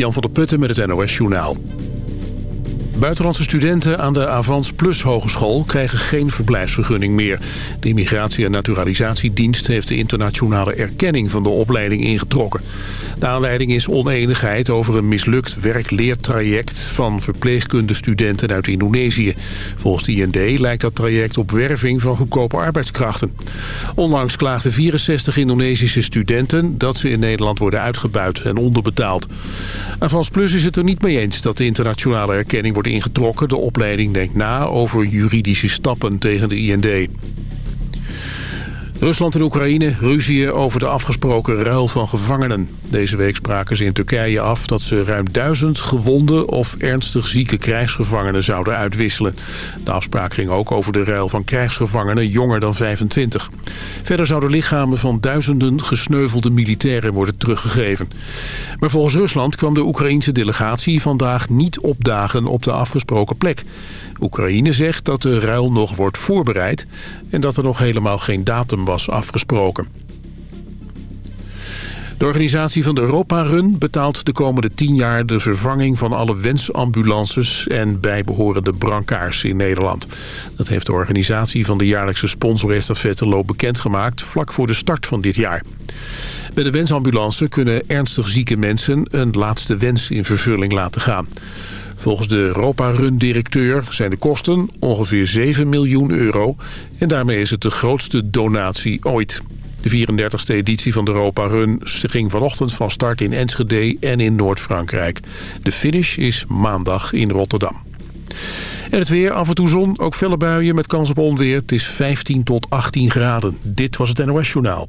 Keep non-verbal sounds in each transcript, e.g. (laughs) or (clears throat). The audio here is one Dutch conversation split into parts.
Jan van der Putten met het NOS Journaal. Buitenlandse studenten aan de Avans Plus Hogeschool krijgen geen verblijfsvergunning meer. De Immigratie- en Naturalisatiedienst heeft de internationale erkenning van de opleiding ingetrokken. De aanleiding is oneenigheid over een mislukt werkleertraject van verpleegkundestudenten uit Indonesië. Volgens de IND lijkt dat traject op werving van goedkope arbeidskrachten. Onlangs klaagden 64 Indonesische studenten dat ze in Nederland worden uitgebuit en onderbetaald. Avans Plus is het er niet mee eens dat de internationale erkenning wordt ingetrokken. De opleiding denkt na over juridische stappen tegen de IND. Rusland en Oekraïne ruzien over de afgesproken ruil van gevangenen. Deze week spraken ze in Turkije af dat ze ruim duizend gewonde of ernstig zieke krijgsgevangenen zouden uitwisselen. De afspraak ging ook over de ruil van krijgsgevangenen jonger dan 25. Verder zouden lichamen van duizenden gesneuvelde militairen worden teruggegeven. Maar volgens Rusland kwam de Oekraïense delegatie vandaag niet opdagen op de afgesproken plek. Oekraïne zegt dat de ruil nog wordt voorbereid en dat er nog helemaal geen datum was afgesproken. De organisatie van de Europa Run betaalt de komende 10 jaar de vervanging van alle wensambulances en bijbehorende brancards in Nederland. Dat heeft de organisatie van de jaarlijkse sponsorestafette bekendgemaakt vlak voor de start van dit jaar. Bij de wensambulance kunnen ernstig zieke mensen een laatste wens in vervulling laten gaan. Volgens de Europa-Run-directeur zijn de kosten ongeveer 7 miljoen euro... en daarmee is het de grootste donatie ooit. De 34e editie van de Europa Run ging vanochtend van start in Enschede en in Noord-Frankrijk. De finish is maandag in Rotterdam. En het weer, af en toe zon, ook felle buien met kans op onweer. Het is 15 tot 18 graden. Dit was het NOS Journaal.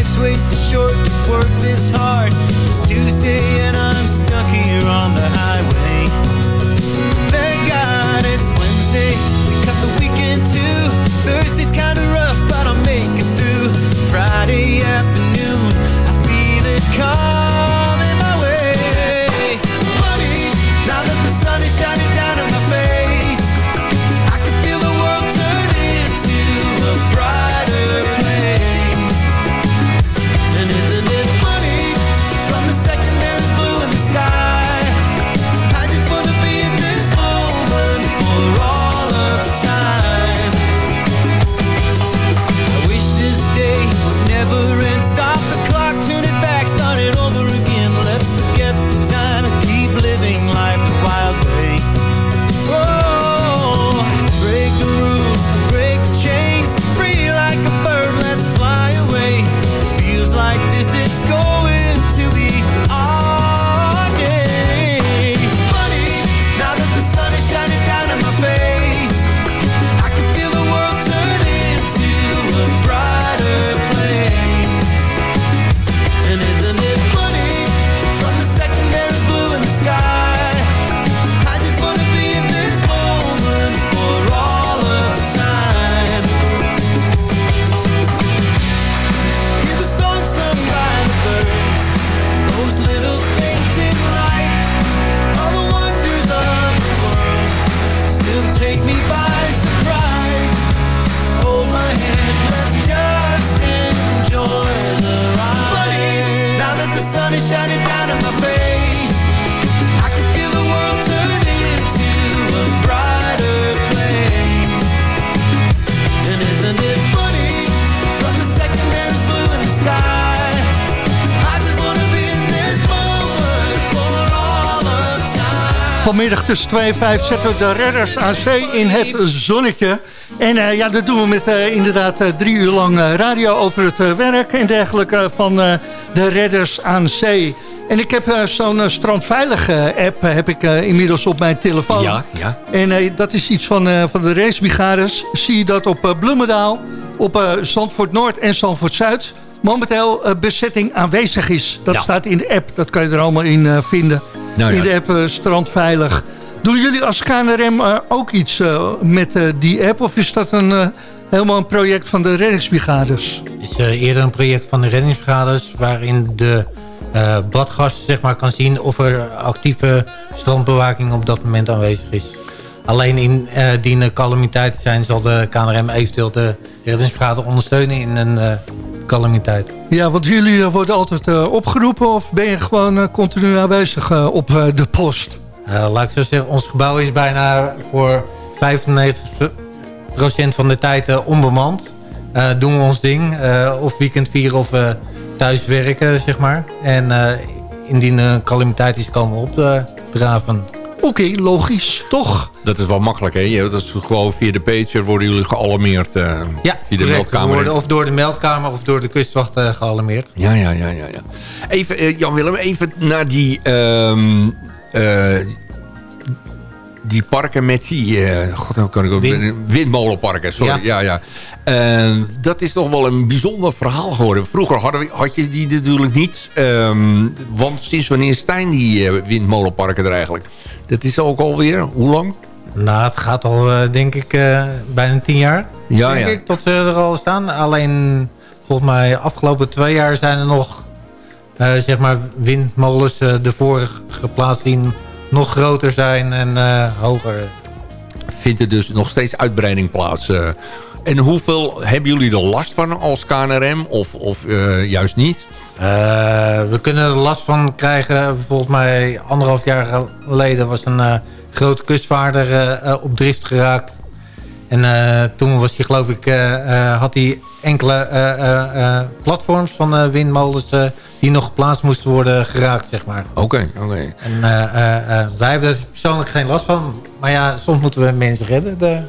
Life's way too short to work this hard. It's Tuesday and I'm stuck here on the highway. Thank God it's Wednesday. We cut the weekend too. Thursday's kinda rough, but I'll make it through. Friday afternoon, I feel it coming Vanmiddag tussen 2 en 5 zetten we de redders aan zee in het zonnetje. En eh, ja, dat doen we met eh, inderdaad eh, drie uur lang radio over het werk en dergelijke van de redders aan zee. En ik heb zo'n eh, strandveilige app heb ik inmiddels op mijn telefoon. Ja, ja. En dat is iets van, van de racebrigades. Zie je dat op Bloemendaal, op Zandvoort Noord en Zandvoort Zuid momenteel bezetting aanwezig is. Dat Ja. staat in de app, dat kan je er allemaal in vinden. Nou ja. In de app eh, Strandveilig. Doen jullie als KNRM eh, ook iets eh, met die app? Of is dat een, helemaal een project van de reddingsbrigades? Het is eerder een project van de reddingsbrigades... waarin de eh, badgast zeg maar, kan zien of er actieve strandbewaking op dat moment aanwezig is. Alleen indien er calamiteiten zijn... zal de KNRM eventueel de reddingsbrigade ondersteunen in een calamiteit. Ja, want jullie eh, worden altijd eh, opgeroepen... of ben je gewoon eh, continu aanwezig op de post? Laat ik zo zeggen, ons gebouw is bijna voor 95% van de tijd onbemand. Doen we ons ding, of weekend vieren of thuis werken, zeg maar. En indien een calamiteit is, komen we opdraven. Oké, logisch, toch? Dat is wel makkelijk, hè? Dat is gewoon via de pager worden jullie gealarmeerd. eh, Ja, via de meldkamer. worden of door de meldkamer of door de kustwacht eh, gealarmeerd. Ja, ja, ja, ja. ja. Even, eh, Jan-Willem, even naar die... ehm, eh, die parken met die... eh, God, hoe kan ik ook... Wind- Windmolenparken, sorry. Ja. Ja, Eh, dat is toch wel een bijzonder verhaal geworden. Vroeger hadden we, had je die natuurlijk niet. ehm, want sinds wanneer staan die eh, windmolenparken er eigenlijk? Dat is ook alweer, hoe lang? Nou, het gaat al, eh, denk ik, bijna tien jaar. Ja, denk ja. ik, tot ze er al staan. Alleen, volgens mij, afgelopen twee jaar zijn er nog, zeg maar, windmolens ervoor geplaatst die nog groter zijn en eh, hoger. Vindt er dus nog steeds uitbreiding plaats? eh. en hoeveel hebben jullie er last van als KNRM? Of, of eh, juist niet? We kunnen er last van krijgen. Volgens mij anderhalf jaar geleden was een grote kustvaarder op drift geraakt. En toen was hij, geloof ik, had hij enkele eh, eh, eh, platforms van eh, windmolens eh, die nog geplaatst moesten worden geraakt, zeg maar. Oké, oké. En eh, eh, eh, wij hebben er persoonlijk geen last van. Maar ja, soms moeten we mensen redden. De,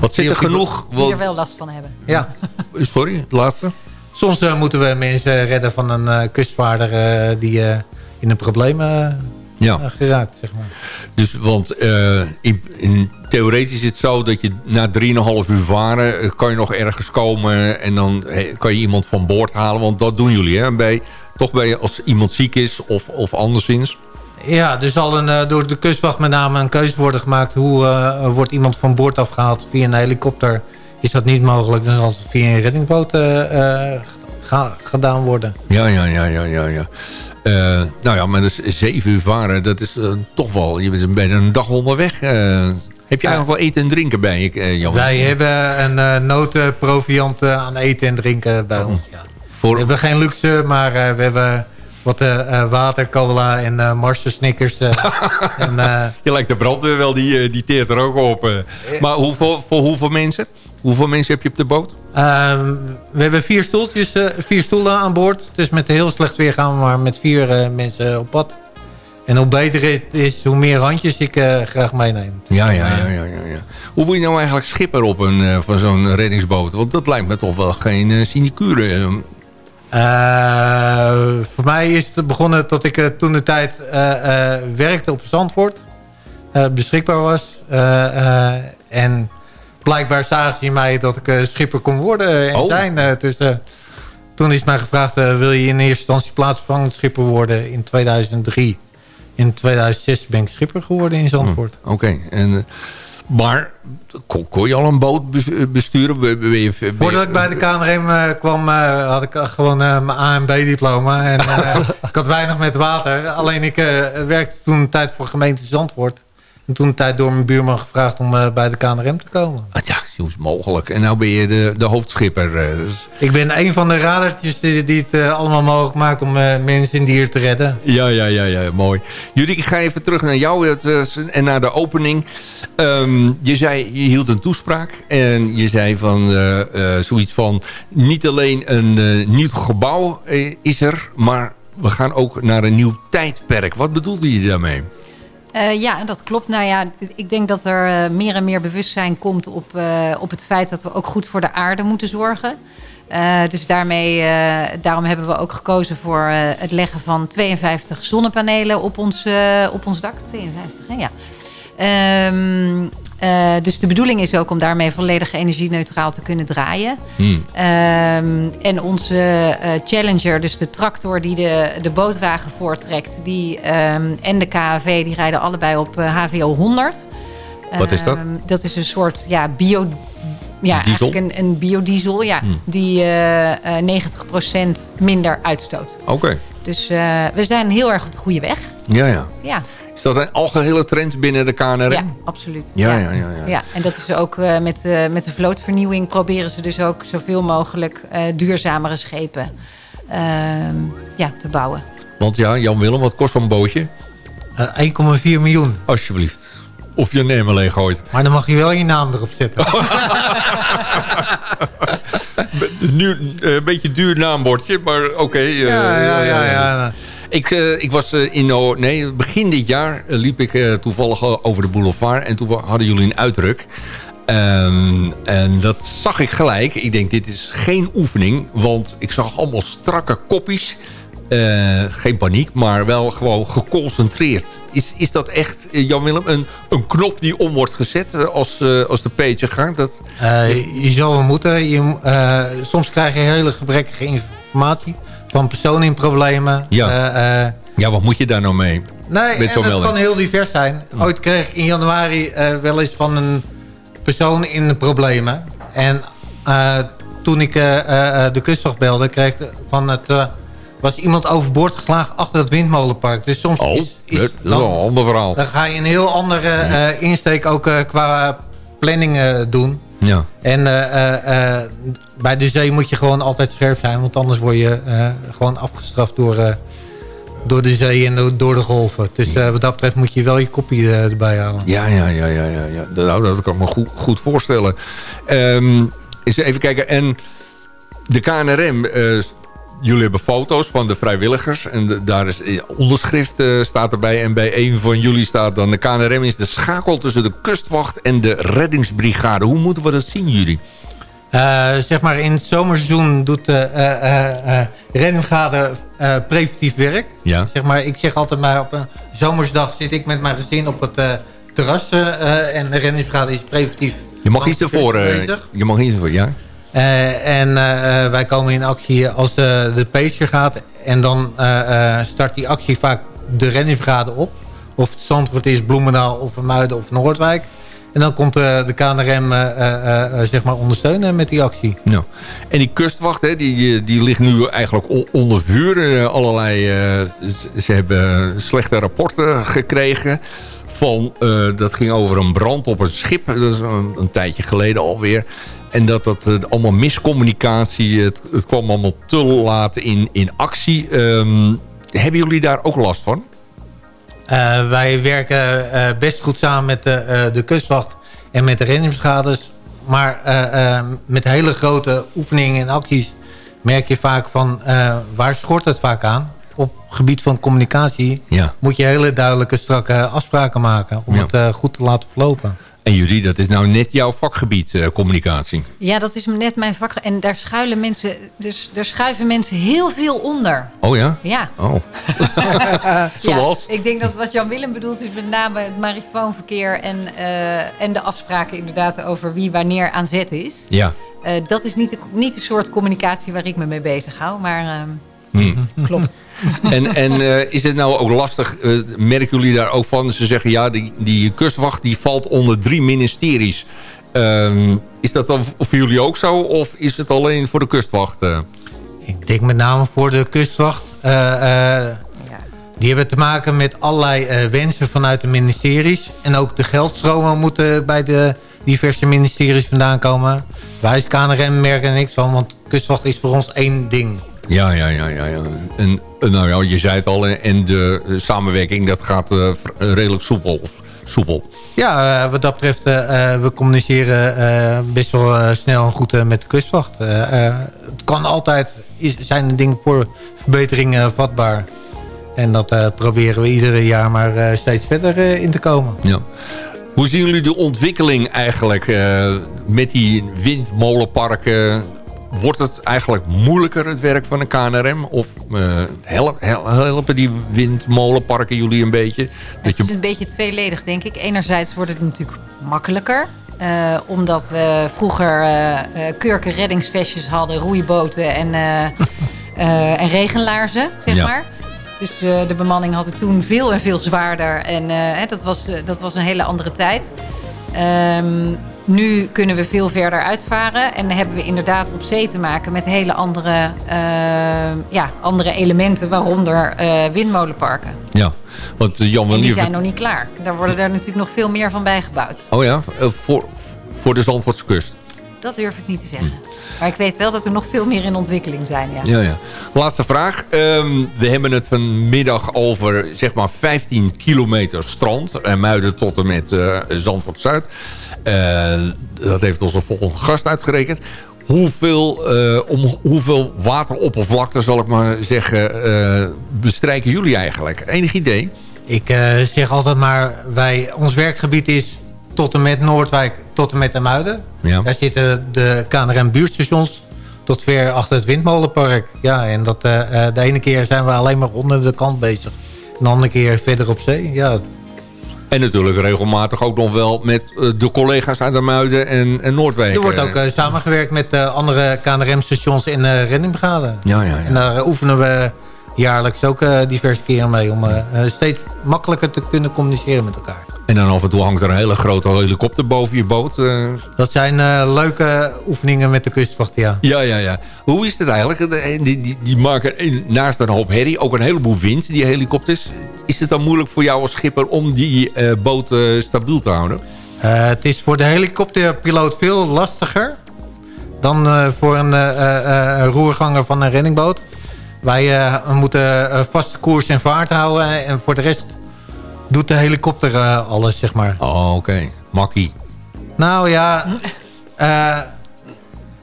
Wat zit er die- genoeg? Die er Want, wel last van hebben. ja. sorry, het laatste. Soms moeten we mensen redden van een eh, kustvaarder eh, die eh, in een probleem eh, Ja, eh, geraakt, zeg maar. dus want eh, in, in, theoretisch is het zo dat je na 3,5 uur varen... eh, kan je nog ergens komen en dan kan je iemand van boord halen. Want dat doen jullie, hè? Bij, toch bij als iemand ziek is of, of anderszins. Ja, er zal een, door de kustwacht met name een keuze worden gemaakt. Hoe wordt iemand van boord afgehaald via een helikopter? Is dat niet mogelijk, dan zal het via een reddingboot gedaan worden. Ja, ja, ja, ja, ja. ja. Eh, nou ja, maar dus 7 uur varen, dat is eh, toch wel... Je bent bijna een dag onderweg. eh. heb je eigenlijk wel eten en drinken bij je, Jan? Wij hebben een noodproviant eh, aan eten en drinken bij ons. Ja. Voor, We hebben geen luxe, maar we hebben wat eh, water, cola en Marsen Snickers. (laughs) en, Je lijkt de brandweer wel, die, die teert er ook op. Maar hoeveel, voor hoeveel mensen? Hoeveel mensen heb je op de boot? Ehm, we hebben vier, stoeltjes, eh, vier stoelen aan boord. Dus met heel slecht weer gaan we maar met vier eh, mensen op pad. En hoe beter het is, hoe meer handjes ik eh, graag meeneem. Ja, ja, ja, ja, ja, ja. Hoe word je nou eigenlijk schipper op een, van zo'n reddingsboot? Want dat lijkt me toch wel geen eh, sinecure. voor mij is het begonnen dat ik toen de tijd werkte op Zandvoort. beschikbaar was. En blijkbaar zagen ze in mij dat ik eh, schipper kon worden en Oh. zijn. eh, dus eh, toen is mij gevraagd, wil je in eerste instantie plaatsvervangend schipper worden in 2003. In 2006 ben ik schipper geworden in Zandvoort. Oké. en Maar kon, je al een boot bes- besturen? Ben- ben je- ben je- Voordat ik bij de KNRM kwam, had ik gewoon mijn AMB-diploma. En (laughs) ik had weinig met water. Alleen ik werkte toen een tijd voor gemeente Zandvoort. En toen een tijd door mijn buurman gevraagd om eh, bij de KNRM te komen. Ah, ja, hoe is mogelijk? En nou ben je de, de hoofdschipper. eh, dus- Ik ben een van de radertjes die, die het eh, allemaal mogelijk maakt om mensen en dieren te redden. Ja, ja, ja, ja, mooi. Judith, ik ga even terug naar jou en naar de opening. Ehm, je zei, je hield een toespraak en je zei van zoiets van... niet alleen een nieuw gebouw is er, maar we gaan ook naar een nieuw tijdperk. Wat bedoelde je daarmee? Eh, ja, dat klopt. Nou ja, ik denk dat er eh, meer en meer bewustzijn komt op, eh, op het feit dat we ook goed voor de aarde moeten zorgen. Dus daarmee, daarom hebben we ook gekozen voor het leggen van 52 zonnepanelen op ons, op ons dak. 52, hè? ja. Ehm, Eh, dus de bedoeling is ook om daarmee volledig energie-neutraal te kunnen draaien. Hmm. Ehm, en onze eh, Challenger, dus de tractor die de, de bootwagen voortrekt... Die, ehm, en de KAV, die rijden allebei op eh, HVO 100. Wat is dat? Ehm, dat is een soort ja, bio... Ja, Diesel? een, een biodiesel, ja, Hmm. die eh eh 90% minder uitstoot. Oké. Dus eh, we zijn heel erg op de goede weg. Ja, ja. Ja, Is dat een algehele trend binnen de KNRM? ja absoluut. Ja, ja, ja, ja. Ja, en dat is ook eh, met, eh, met de vlootvernieuwing proberen ze dus ook zoveel mogelijk eh, duurzamere schepen ehm, ja, te bouwen. Want ja, Jan Willem, wat kost zo'n bootje? Eh, 1,4 miljoen. Alsjeblieft. Of je neem alleen gooit. Maar dan mag je wel je naam erop zetten. (laughs) Nu, eh, een beetje duur naambordje, maar oké. eh, ja, ja, ja, ja. Ik, eh, ik was eh, in oh, nee, begin dit jaar eh, liep ik toevallig over de boulevard. En toen hadden jullie een uitruk. Ehm, en dat zag ik gelijk. Ik denk, dit is geen oefening. Want ik zag allemaal strakke koppies. Eh, geen paniek, maar wel gewoon geconcentreerd. Is, is dat echt, Jan-Willem, een, een knop die om wordt gezet als, als de page gaat? Dat, je zou moeten. Soms krijg je hele gebrekkige informatie van personen in problemen. Ja. Eh, eh, ja, wat moet je daar nou mee? nee, Met en melding. kan heel divers zijn. Ooit kreeg ik in januari eh, wel eens van een persoon in de problemen. En toen ik de kustwacht belde, kreeg ik van het... was iemand overboord geslagen achter het windmolenpark. Dus soms Oh, is, is dat is wel een ander verhaal. dan ga je een heel andere insteek ook qua planning doen. Ja. En bij de zee moet je gewoon altijd scherp zijn. Want anders word je eh, gewoon afgestraft door, eh, door de zee en door- de golven. Dus eh, wat dat betreft moet je wel je kopie erbij houden. Ja, ja, ja, ja, ja. Dat, nou, dat kan ik me goed, goed voorstellen. Ehm eens even kijken. En de KNRM, jullie hebben foto's van de vrijwilligers. En de- daar is onderschrift eh, staat erbij. En bij een van jullie staat dan... De KNRM is de schakel tussen de kustwacht en de reddingsbrigade. Hoe moeten we dat zien, jullie? Eh, zeg maar in het zomerseizoen doet de eh, reddingsbrigade preventief werk. Ja. Zeg maar, ik zeg altijd maar op een zomersdag zit ik met mijn gezin op het terras. en de reddingsbrigade is preventief. Je mag iets ervoor. je mag iets ervoor, ja? Eh, en eh, eh, wij komen in actie als de pager gaat. En dan start die actie vaak de reddingsbrigade op. Of het Zandvoort is, Bloemendaal of Muiden of Noordwijk. En dan komt de KNRM zeg maar ondersteunen met die actie. Nou, en die kustwacht, hè, die, die ligt nu eigenlijk onder vuur. Allerlei, ze hebben slechte rapporten gekregen. Van, dat ging over een brand op een schip. Dat is een, een tijdje geleden alweer. En dat dat eh, allemaal miscommunicatie. Het, het kwam allemaal te laat in, in actie. Ehm, hebben jullie daar ook last van? Eh, wij werken eh, best goed samen met de, eh, de kustwacht en met de reddingsbrigades. Maar met hele grote oefeningen en acties merk je vaak van waar schort het vaak aan. Op gebied van communicatie Ja. moet je hele duidelijke strakke afspraken maken om Ja. het goed te laten verlopen. En jullie, dat is nou net jouw vakgebied, eh, communicatie. Ja, dat is net mijn vak. En daar schuilen mensen, dus daar schuiven mensen heel veel onder. Oh ja? Ja. Oh. (laughs) Zoals? Ja, ik denk dat wat Jan Willem bedoelt is met name het marifoonverkeer en, eh, en de afspraken inderdaad over wie wanneer aan zet is. Ja. Eh, dat is niet de, niet de soort communicatie waar ik me mee bezig hou, maar ehm, Hmm. klopt. (laughs) En, en eh, is het nou ook lastig, eh, merken jullie daar ook van? Ze zeggen, ja, die, die kustwacht die valt onder drie ministeries. Ehm, is dat dan voor jullie ook zo? Of is het alleen voor de kustwacht? eh? Ik denk met name voor de kustwacht. eh, eh, Ja. Die hebben te maken met allerlei eh, wensen vanuit de ministeries. En ook de geldstromen moeten bij de diverse ministeries vandaan komen. Wij als KNRM merken er niks van, want kustwacht is voor ons één ding. Ja, ja, ja, ja. ja. En, eh, nou ja, je zei het al, en de eh, samenwerking, dat gaat eh, redelijk soepel. soepel. Ja, wat dat betreft, we communiceren best wel snel en goed met de kustwacht. Het kan altijd, is, zijn dingen voor verbetering vatbaar. En dat proberen we iedere jaar maar steeds verder in te komen. Ja. Hoe zien jullie de ontwikkeling eigenlijk met die windmolenparken? Wordt het eigenlijk moeilijker, het werk van de KNRM? Of eh, help- hel- helpen die windmolenparken jullie een beetje? Dat Het is je, een beetje tweeledig, denk ik. Enerzijds wordt het natuurlijk makkelijker. eh, omdat we vroeger eh, kurken reddingsvestjes hadden, roeiboten en, (laughs) en regenlaarzen, zeg Ja. maar. Dus de bemanning had het toen veel en veel zwaarder. En hè, dat, was, dat was een hele andere tijd. Ehm, nu kunnen we veel verder uitvaren. En hebben we inderdaad op zee te maken met hele andere, eh, ja, andere elementen. Waaronder eh, windmolenparken. ja, want eh, Jan En die zijn nog niet klaar. Daar worden er natuurlijk nog veel meer van bijgebouwd. Oh ja, voor, voor de Zandvoortse kust. Dat durf ik niet te zeggen. Maar ik weet wel dat er nog veel meer in ontwikkeling zijn. Ja. Ja, ja. Laatste vraag. Ehm, we hebben het vanmiddag over zeg maar 15 kilometer strand. En Muiden tot en met eh, Zandvoort-Zuid. Eh, dat heeft onze volgende gast uitgerekend. Hoeveel, eh, om hoeveel wateroppervlakte, zal ik maar zeggen, eh, bestrijken jullie eigenlijk? Enig idee? Ik eh, zeg altijd maar, wij, ons werkgebied is tot en met Noordwijk, tot en met de Muiden. Ja. Daar zitten de KNRM buurtstations tot ver achter het windmolenpark. Ja, en dat, eh, eh, de ene keer zijn we alleen maar onder de kant bezig. En de andere keer verder op zee. Ja, En natuurlijk regelmatig ook nog wel met eh, de collega's uit de Muiden en, en Noordwijk. er wordt ook samengewerkt met andere KNRM-stations in de reddingbrigade. Ja, ja, En ja. daar oefenen we jaarlijks ook eh, diverse keren mee... om eh, eh, steeds makkelijker te kunnen communiceren met elkaar. En dan af en toe hangt er een hele grote helikopter boven je boot. Dat zijn leuke oefeningen met de kustwacht, ja. Ja, ja, ja. Hoe is het eigenlijk? Die, die, die maken naast een hoop herrie ook een heleboel wind, die helikopters. Is het dan moeilijk voor jou als schipper om die boot stabiel te houden? Het is voor de helikopterpiloot veel lastiger dan voor een roerganger van een reddingboot. Wij eh, moeten eh, vaste koers en vaart houden en voor de rest doet de helikopter eh, alles, zeg maar. Oh, oké. Makkie. Nou ja, eh,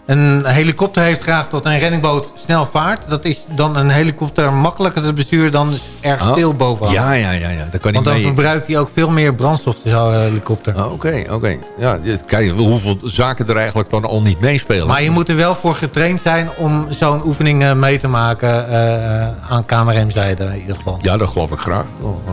een helikopter heeft graag tot een reddingboot snel vaart. Dat is dan een helikopter makkelijker te besturen dan erg Oh. stil bovenaan. Ja, ja, ja, ja. Kan Want dan verbruikt hij ook veel meer brandstof, zo'n helikopter. Oh, Oké, oké. Ja, kijk hoeveel zaken er eigenlijk dan al niet meespelen. Maar je moet er wel voor getraind zijn om zo'n oefening eh, mee te maken eh, aan KMRM-zijde in ieder geval. Ja, dat geloof ik graag. Oh.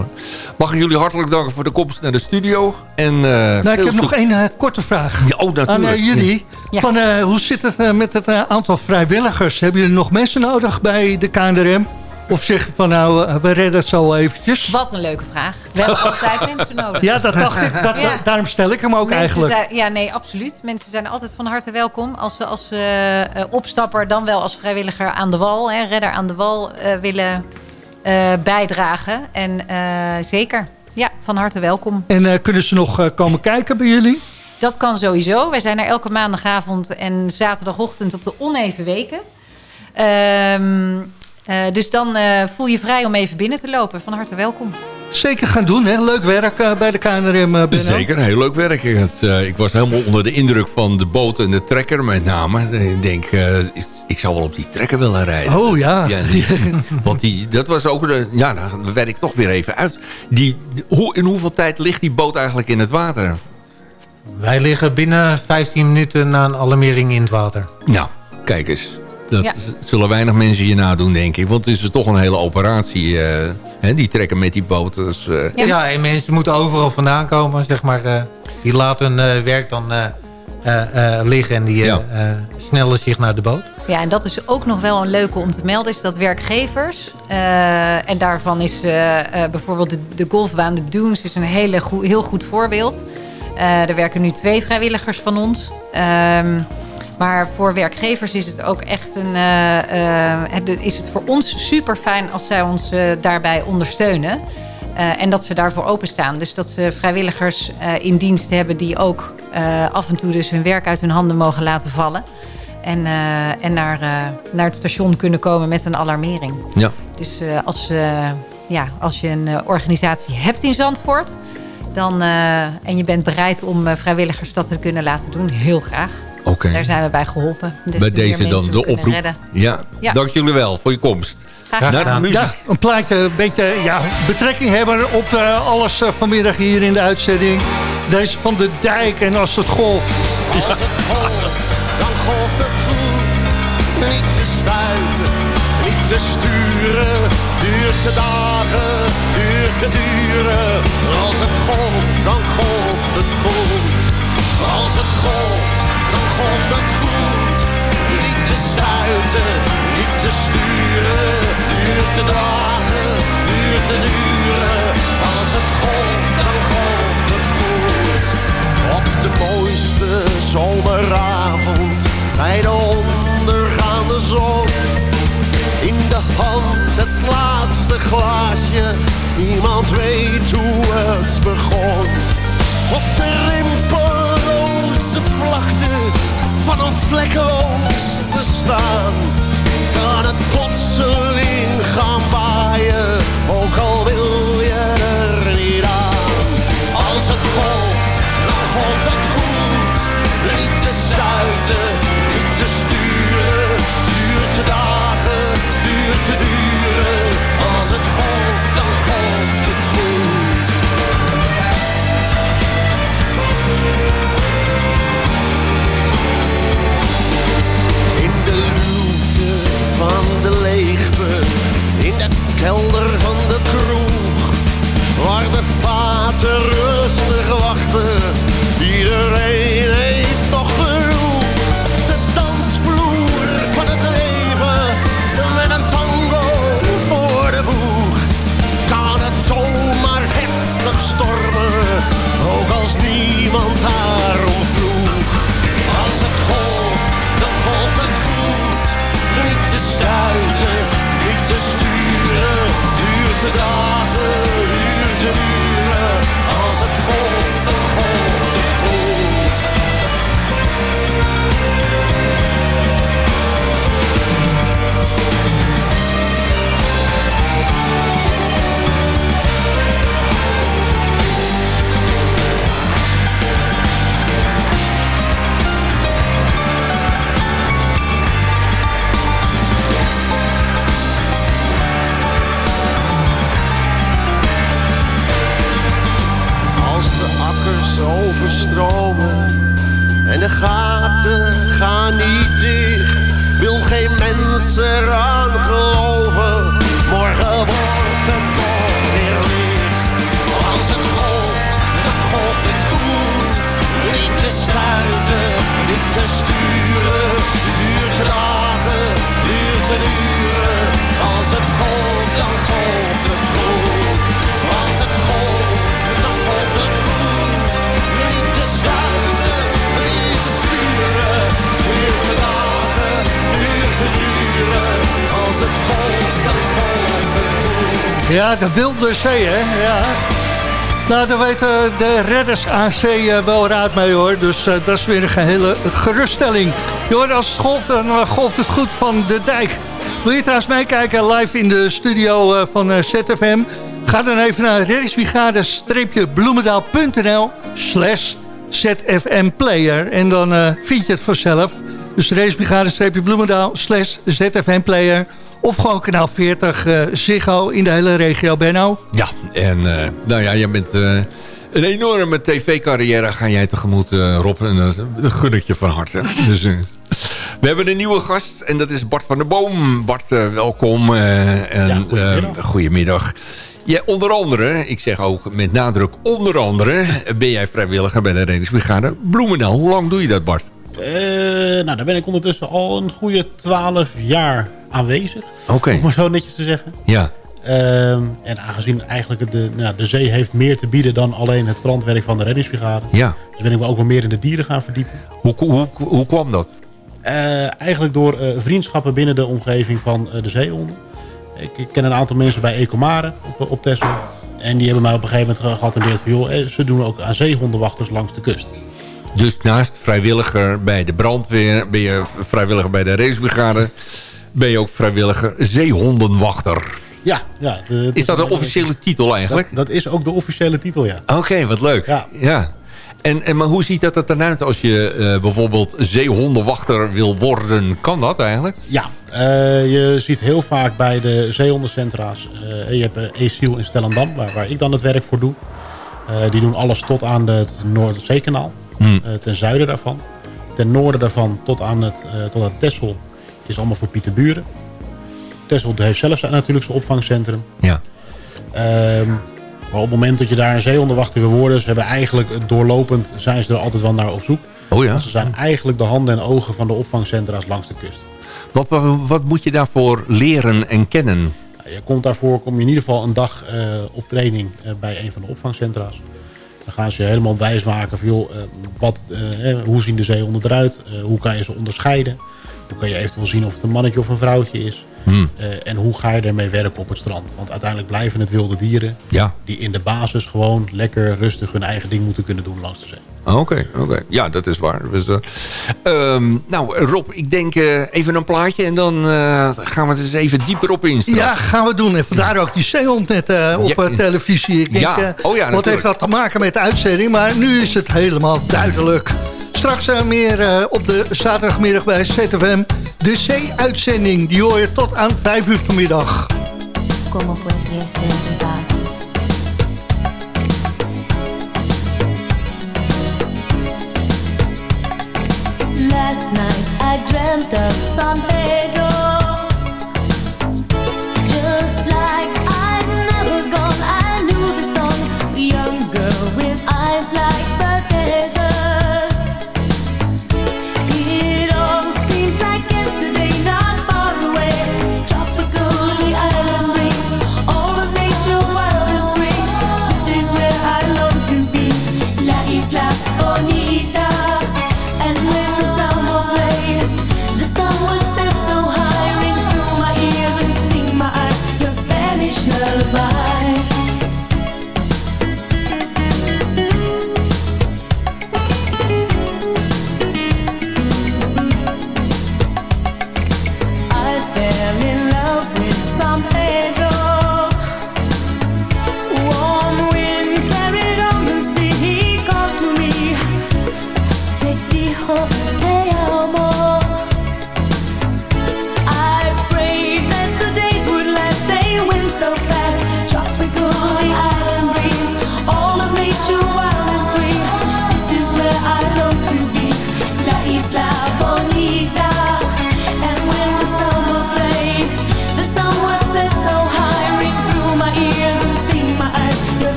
Mag ik jullie hartelijk danken voor de komst naar de studio. En, eh, Nou, ik heb nog één korte vraag. Ja, oh, Aan natuurlijk. eh, jullie. Ja. Van, eh, hoe zit het eh, met het eh, aantal vrijwilligers? Hebben jullie nog mensen nodig bij de KNRM? Of zeg je van nou, we redden het zo eventjes? Wat een leuke vraag. We hebben altijd (laughs) mensen nodig. Ja, dat dacht ik. Dat, Ja. Daarom stel ik hem ook Mensen eigenlijk. Zijn, ja, nee, absoluut. Mensen zijn altijd van harte welkom. Als ze als opstapper, dan wel als vrijwilliger aan de wal, hè, redder aan de wal, willen bijdragen. En zeker, ja, van harte welkom. En kunnen ze nog komen kijken bij jullie? Dat kan sowieso. Wij zijn er elke maandagavond en zaterdagochtend op de oneven weken. Ehm, eh, dus dan eh, voel je vrij om even binnen te lopen. Van harte welkom. Zeker gaan doen, hè? Leuk werk eh, bij de KNRM, Benno. Zeker, heel leuk werk. Ik, had, eh, ik was helemaal onder de indruk van de boot en de trekker met name. Ik denk, eh, ik, ik zou wel op die trekker willen rijden. Oh ja. (laughs) Want die, dat was ook... De, ja, dan werk ik toch weer even uit. Die, hoe, in hoeveel tijd ligt die boot eigenlijk in het water? Wij liggen binnen 15 minuten na een alarmering in het water. Nou, kijk eens. Dat Ja. zullen weinig mensen je nadoen, denk ik. Want het is toch een hele operatie. eh, hè, die trekken met die boot. Dus, eh, Ja. Ja, en mensen moeten overal vandaan komen, zeg maar. eh, die laten hun eh, werk dan eh, eh, eh, liggen en die eh, Ja. snellen zich naar de boot. Ja, en dat is ook nog wel een leuke om te melden, is dat werkgevers, eh, en daarvan is bijvoorbeeld de, de golfbaan, de Dunes, is een hele goe- heel goed voorbeeld. Eh, er werken nu twee vrijwilligers van ons. Ehm, maar voor werkgevers is het ook echt een, eh, eh, is het voor ons super fijn als zij ons daarbij ondersteunen. En dat ze daarvoor openstaan. Dus dat ze vrijwilligers in dienst hebben die ook af en toe dus hun werk uit hun handen mogen laten vallen. En, en naar, naar het station kunnen komen met een alarmering. ja. Dus als, ja, als je een organisatie hebt in Zandvoort... Dan, eh, en je bent bereid om eh, vrijwilligers dat te kunnen laten doen, heel graag. Oké. Daar zijn we bij geholpen. Des Bij deze dan de oproep. Ja. Ja. dank jullie wel voor je komst. Graag Naar de. Ja, een plaatje, een beetje ja, betrekking hebben op eh, alles vanmiddag hier in de uitzending. Deze van de dijk en als het golft. Als het golft, dan golft het goed. niet te stuiten, niet te sturen. Duurt de dagen, Als het golft, dan golft het goed. Als het golft, dan golft het goed. Niet te stuiten, niet te sturen. Duurt te dagen, duurt te duren. Als het golft, dan golft het goed. Op de mooiste zomeravond, bij de ondergaande zon. In de hand het laatste glaasje, niemand weet hoe het begon. Op de rimpelloze vlakte van een vlekkeloos bestaan. Kan het plotseling gaan waaien, ook al wil je er niet aan. Als het golft, dan golft het Ja, de wilde zee, hè? Ja. Nou, daar weten de redders AC eh, wel raad mee, hoor. Dus eh, dat is weer een gehele geruststelling. Hoort, als het golft, dan eh, golft het goed van de dijk. Wil je trouwens meekijken live in de studio eh, van eh, ZFM? Ga dan even naar reddingsbrigade-bloemendaal.nl slash ZFM-player. En dan eh, vind je het vanzelf. Dus reddingsbrigade-bloemendaal slash ZFM-player... Of gewoon kanaal 40 eh, Ziggo in de hele regio, Benno. Ja, en eh, nou ja, jij bent eh, een enorme tv-carrière ga jij tegemoet, eh, Rob. En dat gun ik je van harte. (laughs) Dus, eh, we hebben een nieuwe gast en dat is Bart van der Boom. Bart, welkom. eh, en, Ja, goedemiddag. eh, goedemiddag. Ja, onder andere, ik zeg ook met nadruk onder andere... ben jij vrijwilliger bij de reddingsbrigade Bloemendaal. Hoe lang doe je dat, Bart? Eh, nou, daar ben ik ondertussen al een goede 12 jaar aanwezig. Oké. Om maar zo netjes te zeggen. Ja, Ehm, en aangezien eigenlijk de, nou, de zee heeft meer te bieden dan alleen het strandwerk van de reddingsbrigade. ja. Dus ben ik me ook wel meer in de dieren gaan verdiepen. Hoe, hoe, hoe kwam dat? Eh, eigenlijk door eh, vriendschappen binnen de omgeving van eh, de zeehonden. Ik, ik ken een aantal mensen bij Ecomare op, op Texel. En die hebben mij op een gegeven moment ge- geattendeerd van... joh, ze doen ook aan zeehondenwachters langs de kust. Dus naast vrijwilliger bij de brandweer... ben je vrijwilliger bij de racebrigade... ben je ook vrijwilliger zeehondenwachter. Ja, ja. de- Is dat een officiële titel eigenlijk? Dat, dat is ook de officiële titel, ja. Oké, wat leuk. Ja. En, en, maar hoe ziet dat er dan uit als je eh, bijvoorbeeld zeehondenwachter wil worden? Kan dat eigenlijk? Ja, eh, je ziet heel vaak bij de zeehondencentra's. eh, je hebt ESIL in Stellendam, waar, waar ik dan het werk voor doe. Die doen alles tot aan het Noordzeekanaal. Hmm. ten zuiden daarvan. Ten noorden daarvan tot aan het, tot aan Texel is allemaal voor Pieterburen. Texel heeft zelf natuurlijk zijn opvangcentrum. Ja. Ehm, maar op het moment dat je daar een zeehondenwachter wil worden... ze hebben eigenlijk doorlopend zijn ze er altijd wel naar op zoek. Oh ja? Ze zijn eigenlijk de handen en ogen van de opvangcentra's langs de kust. Wat, wat, wat moet je daarvoor leren en kennen? Nou, je komt daarvoor kom je in ieder geval een dag eh, op training eh, bij een van de opvangcentra's. Dan gaan ze je helemaal wijsmaken van joh, eh, wat, hoe zien de zeehonden eruit? Hoe kan je ze onderscheiden? Hoe kan je eventueel zien of het een mannetje of een vrouwtje is? Hmm. Eh, en hoe ga je ermee werken op het strand? Want uiteindelijk blijven het wilde dieren Ja. die in de basis gewoon lekker rustig hun eigen ding moeten kunnen doen langs de zee. Ah, Oké, oké. Ja, dat is waar. Dus, eh, ehm, nou, Rob, ik denk eh, even een plaatje... en dan eh, gaan we er eens even dieper op in straks. Ja, gaan we doen. En vandaar ook die zeehond net eh, op Ja. televisie. Ik denk, Ja. Oh ja, wat natuurlijk. heeft dat te maken met de uitzending? Maar nu is het helemaal duidelijk. Straks eh, meer eh, op de zaterdagmiddag bij ZFM. De zee-uitzending, die hoor je tot aan 5 uur vanmiddag. Como. Last night I dreamt of San Pedro.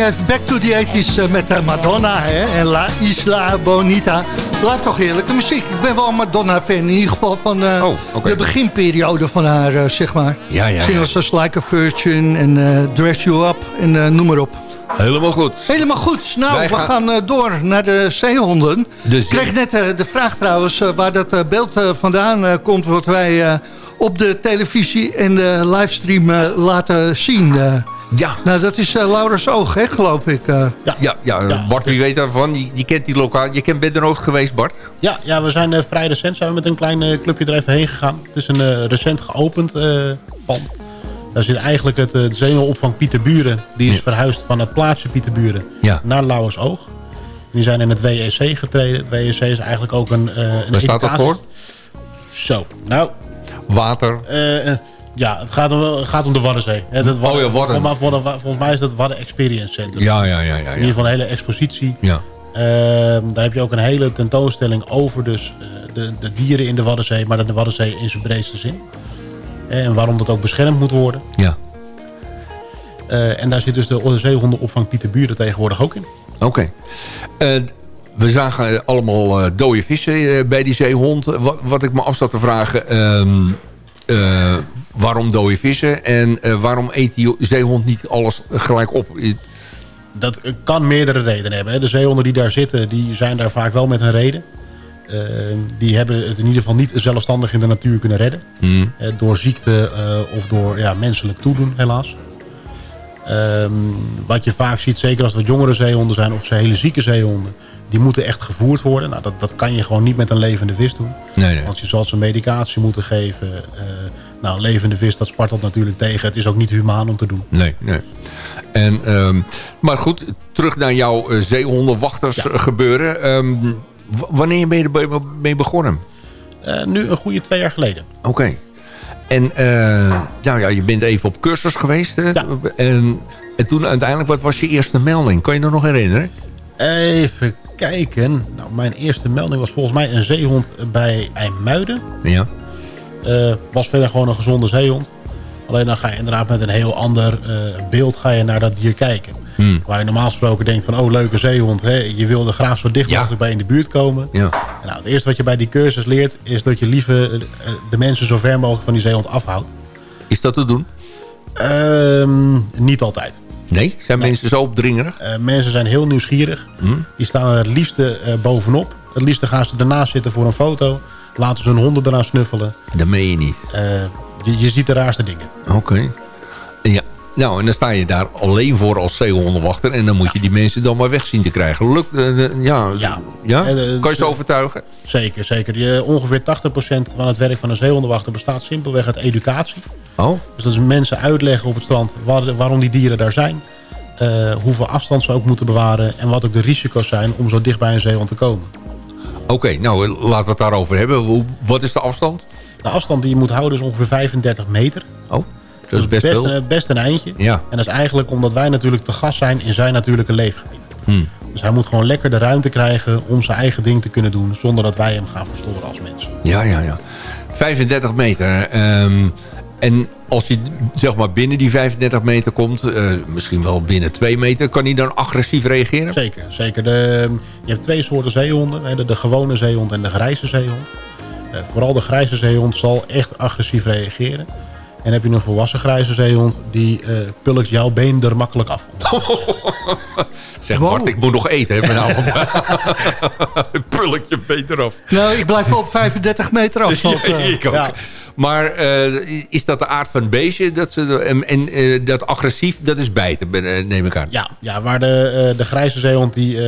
Even back to the 80s eh, met eh, Madonna hè? en La Isla Bonita. Blijft toch heerlijke muziek. Ik ben wel een Madonna-fan, in ieder geval van eh, Oh, de beginperiode van haar, zeg maar. Ja, ja, ja. Singles als Like a Virgin en Dress You Up en noem maar op. Helemaal goed. Helemaal goed. Nou, Wij we gaan- gaan door naar de zeehonden. De Ik kreeg net de vraag trouwens waar dat beeld vandaan komt... wat wij op de televisie en de livestream laten zien. Eh. Ja. Nou, dat is uh, Laurens Oog, hè, geloof ik. Uh. Ja, ja, ja, Bart, wie weet daarvan? Je, je kent die lokaal. Je kent Ben ook geweest, Bart? Ja, ja we zijn uh, vrij recent zijn we met een klein clubje er even heen gegaan. Het is een recent geopend pand. Daar zit eigenlijk het uh, zenuwopvang Pieterburen. Die is ja. verhuisd van het plaatsje Pieterburen ja. naar Lauwers Oog. Die zijn in het WEC getreden. Het WEC is eigenlijk ook een... Uh, een Waar staat dat voor? Zo, nou... Water. Uh, ja, het gaat om, het gaat om de Waddenzee. Het Wadden, oh ja, Wadden. Volgens, volgens, volgens mij is dat Wadden Experience Center. Ja, ja, ja. ja, ja. In ieder geval een hele expositie. Ja. Uh, daar heb je ook een hele tentoonstelling over dus, uh, de, de dieren in de Waddenzee. Maar de Waddenzee in zijn breedste zin. En waarom dat ook beschermd moet worden. Ja. Uh, en daar zit dus de zeehondenopvang Pieter Buren tegenwoordig ook in. Oké. Okay. We zagen allemaal dode vissen bij die zeehond. Wat, wat, ik me af zat te vragen... Um, waarom dode vissen? En waarom eet die zeehond niet alles gelijk op? Dat kan meerdere redenen hebben. De zeehonden die daar zitten, die zijn daar vaak wel met een reden. Uh, die hebben het in ieder geval niet zelfstandig in de natuur kunnen redden. Hmm. Uh, door ziekte of door ja, menselijk toedoen, helaas. Um, wat je vaak ziet, zeker als het jongere zeehonden zijn... of ze hele zieke zeehonden, die moeten echt gevoerd worden. Nou, dat, dat kan je gewoon niet met een levende vis doen. Nee, nee. Want je zal ze medicatie moeten geven. Nou, levende vis, dat spartelt natuurlijk tegen. Het is ook niet humaan om te doen. Nee, nee. En, um, maar goed, terug naar jouw zeehondenwachters ja. gebeuren... Um, Wanneer ben je er mee begonnen? Uh, nu een goede twee jaar geleden. Oké. Okay. En uh, nou ja, je bent even op cursus geweest. Hè? Ja. En, en toen uiteindelijk, wat was je eerste melding? Kan je dat nog herinneren? Even kijken. Nou, mijn eerste melding was volgens mij een zeehond bij IJmuiden. Ja. Uh, was verder gewoon een gezonde zeehond. Alleen dan ga je inderdaad met een heel ander uh, beeld ga je naar dat dier kijken. Hmm. Waar je normaal gesproken denkt van, oh leuke zeehond. Hè? Je wil er graag zo dicht mogelijk ja. bij in de buurt komen. Ja. Nou, het eerste wat je bij die cursus leert... is dat je liever uh, de mensen zo ver mogelijk van die zeehond afhoudt. Is dat te doen? Uh, niet altijd. Nee? Zijn nee. mensen zo opdringerig? Uh, mensen zijn heel nieuwsgierig. Hmm. Die staan er het liefste bovenop. Het liefste gaan ze ernaast zitten voor een foto. Laten ze hun honden eraan snuffelen. Dat meen je niet. Je, je, ziet de raarste dingen. Oké. Okay. Ja. Nou, en dan sta je daar alleen voor als zeehondenwachter. En dan moet je die mensen dan maar weg zien te krijgen. Lukt, uh, ja, ja. ja? Kan je ze overtuigen? Zeker, zeker. Die, ongeveer 80% van het werk van een zeehondenwachter bestaat simpelweg uit educatie. Oh. Dus dat is mensen uitleggen op het strand waar, waarom die dieren daar zijn. Hoeveel afstand ze ook moeten bewaren. En wat ook de risico's zijn om zo dicht bij een zeehond te komen. Oké, okay, nou laten we het daarover hebben. Hoe, wat is de afstand? De afstand die je moet houden is ongeveer 35 meter. Oh, dat is best, best, veel. best een eindje. Ja. En dat is eigenlijk omdat wij natuurlijk te gast zijn in zijn natuurlijke leefgebied. Hmm. Dus hij moet gewoon lekker de ruimte krijgen om zijn eigen ding te kunnen doen... zonder dat wij hem gaan verstoren als mensen. Ja, ja, ja. 35 meter. Um, en als je zeg maar binnen die 35 meter komt, uh, misschien wel binnen 2 meter... kan hij dan agressief reageren? Zeker, zeker. De, je hebt twee soorten zeehonden. De, de gewone zeehond en de grijze zeehond. Uh, vooral de grijze zeehond zal echt agressief reageren. En heb je een volwassen grijze zeehond... die uh, pulkt jouw been er makkelijk af. (laughs) zeg Bart, ik moet nog eten hè, vanavond. (laughs) Pulk je been eraf. Nou, ik blijf wel op 35 meter afstand. (laughs) ja, ik ook. Ja. Maar uh, is dat de aard van het beestje? Dat ze, en en uh, dat agressief, dat is bijten, neem ik aan. Ja, ja waar de, de grijze zeehond die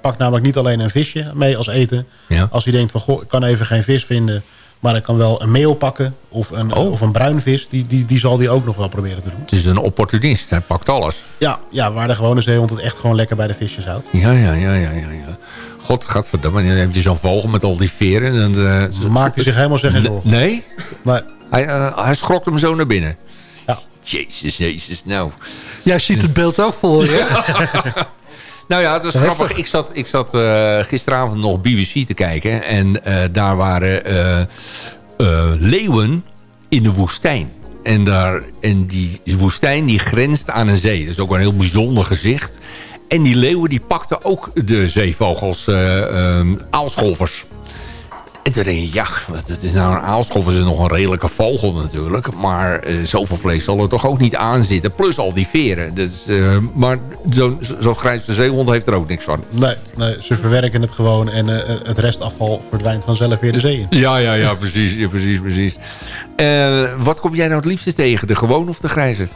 pakt namelijk niet alleen een visje mee als eten. Ja. Als hij denkt van, goh, ik kan even geen vis vinden... maar ik kan wel een meel pakken of een, oh. of een bruin vis... Die, die, die zal die ook nog wel proberen te doen. Het is een opportunist, hij pakt alles. Ja, ja waar de gewone zeehond het echt gewoon lekker bij de visjes houdt. Ja, ja, ja, ja, ja. ja. God, gadverdamme, dan heb je zo'n vogel met al die veren. En, uh, dan maakt hij zich helemaal zeg geen zorgen. Nee? nee. Hij, uh, hij schrokt hem zo naar binnen. Ja. Jezus, jezus, nou. Jij ziet het beeld ook voor je. (laughs) nou ja, het is Heftig. grappig. Ik zat, ik zat uh, gisteravond nog BBC te kijken. En daar waren leeuwen in de woestijn. En, daar, en die woestijn die grenst aan een zee. Dat is ook een heel bijzonder gezicht. En die leeuwen die pakten ook de zeevogels, um, aalscholvers. En toen denk je, ja, dat is nou een aalscholver is nog een redelijke vogel natuurlijk. Maar uh, zoveel vlees zal er toch ook niet aan zitten. Plus al die veren. Dus, uh, maar zo'n zo grijze zeehond heeft er ook niks van. Nee, nee ze verwerken het gewoon. En uh, het restafval verdwijnt vanzelf weer de zee in. Ja, ja, ja, precies. Ja, precies, precies. wat kom jij nou het liefste tegen? De gewone of de grijze?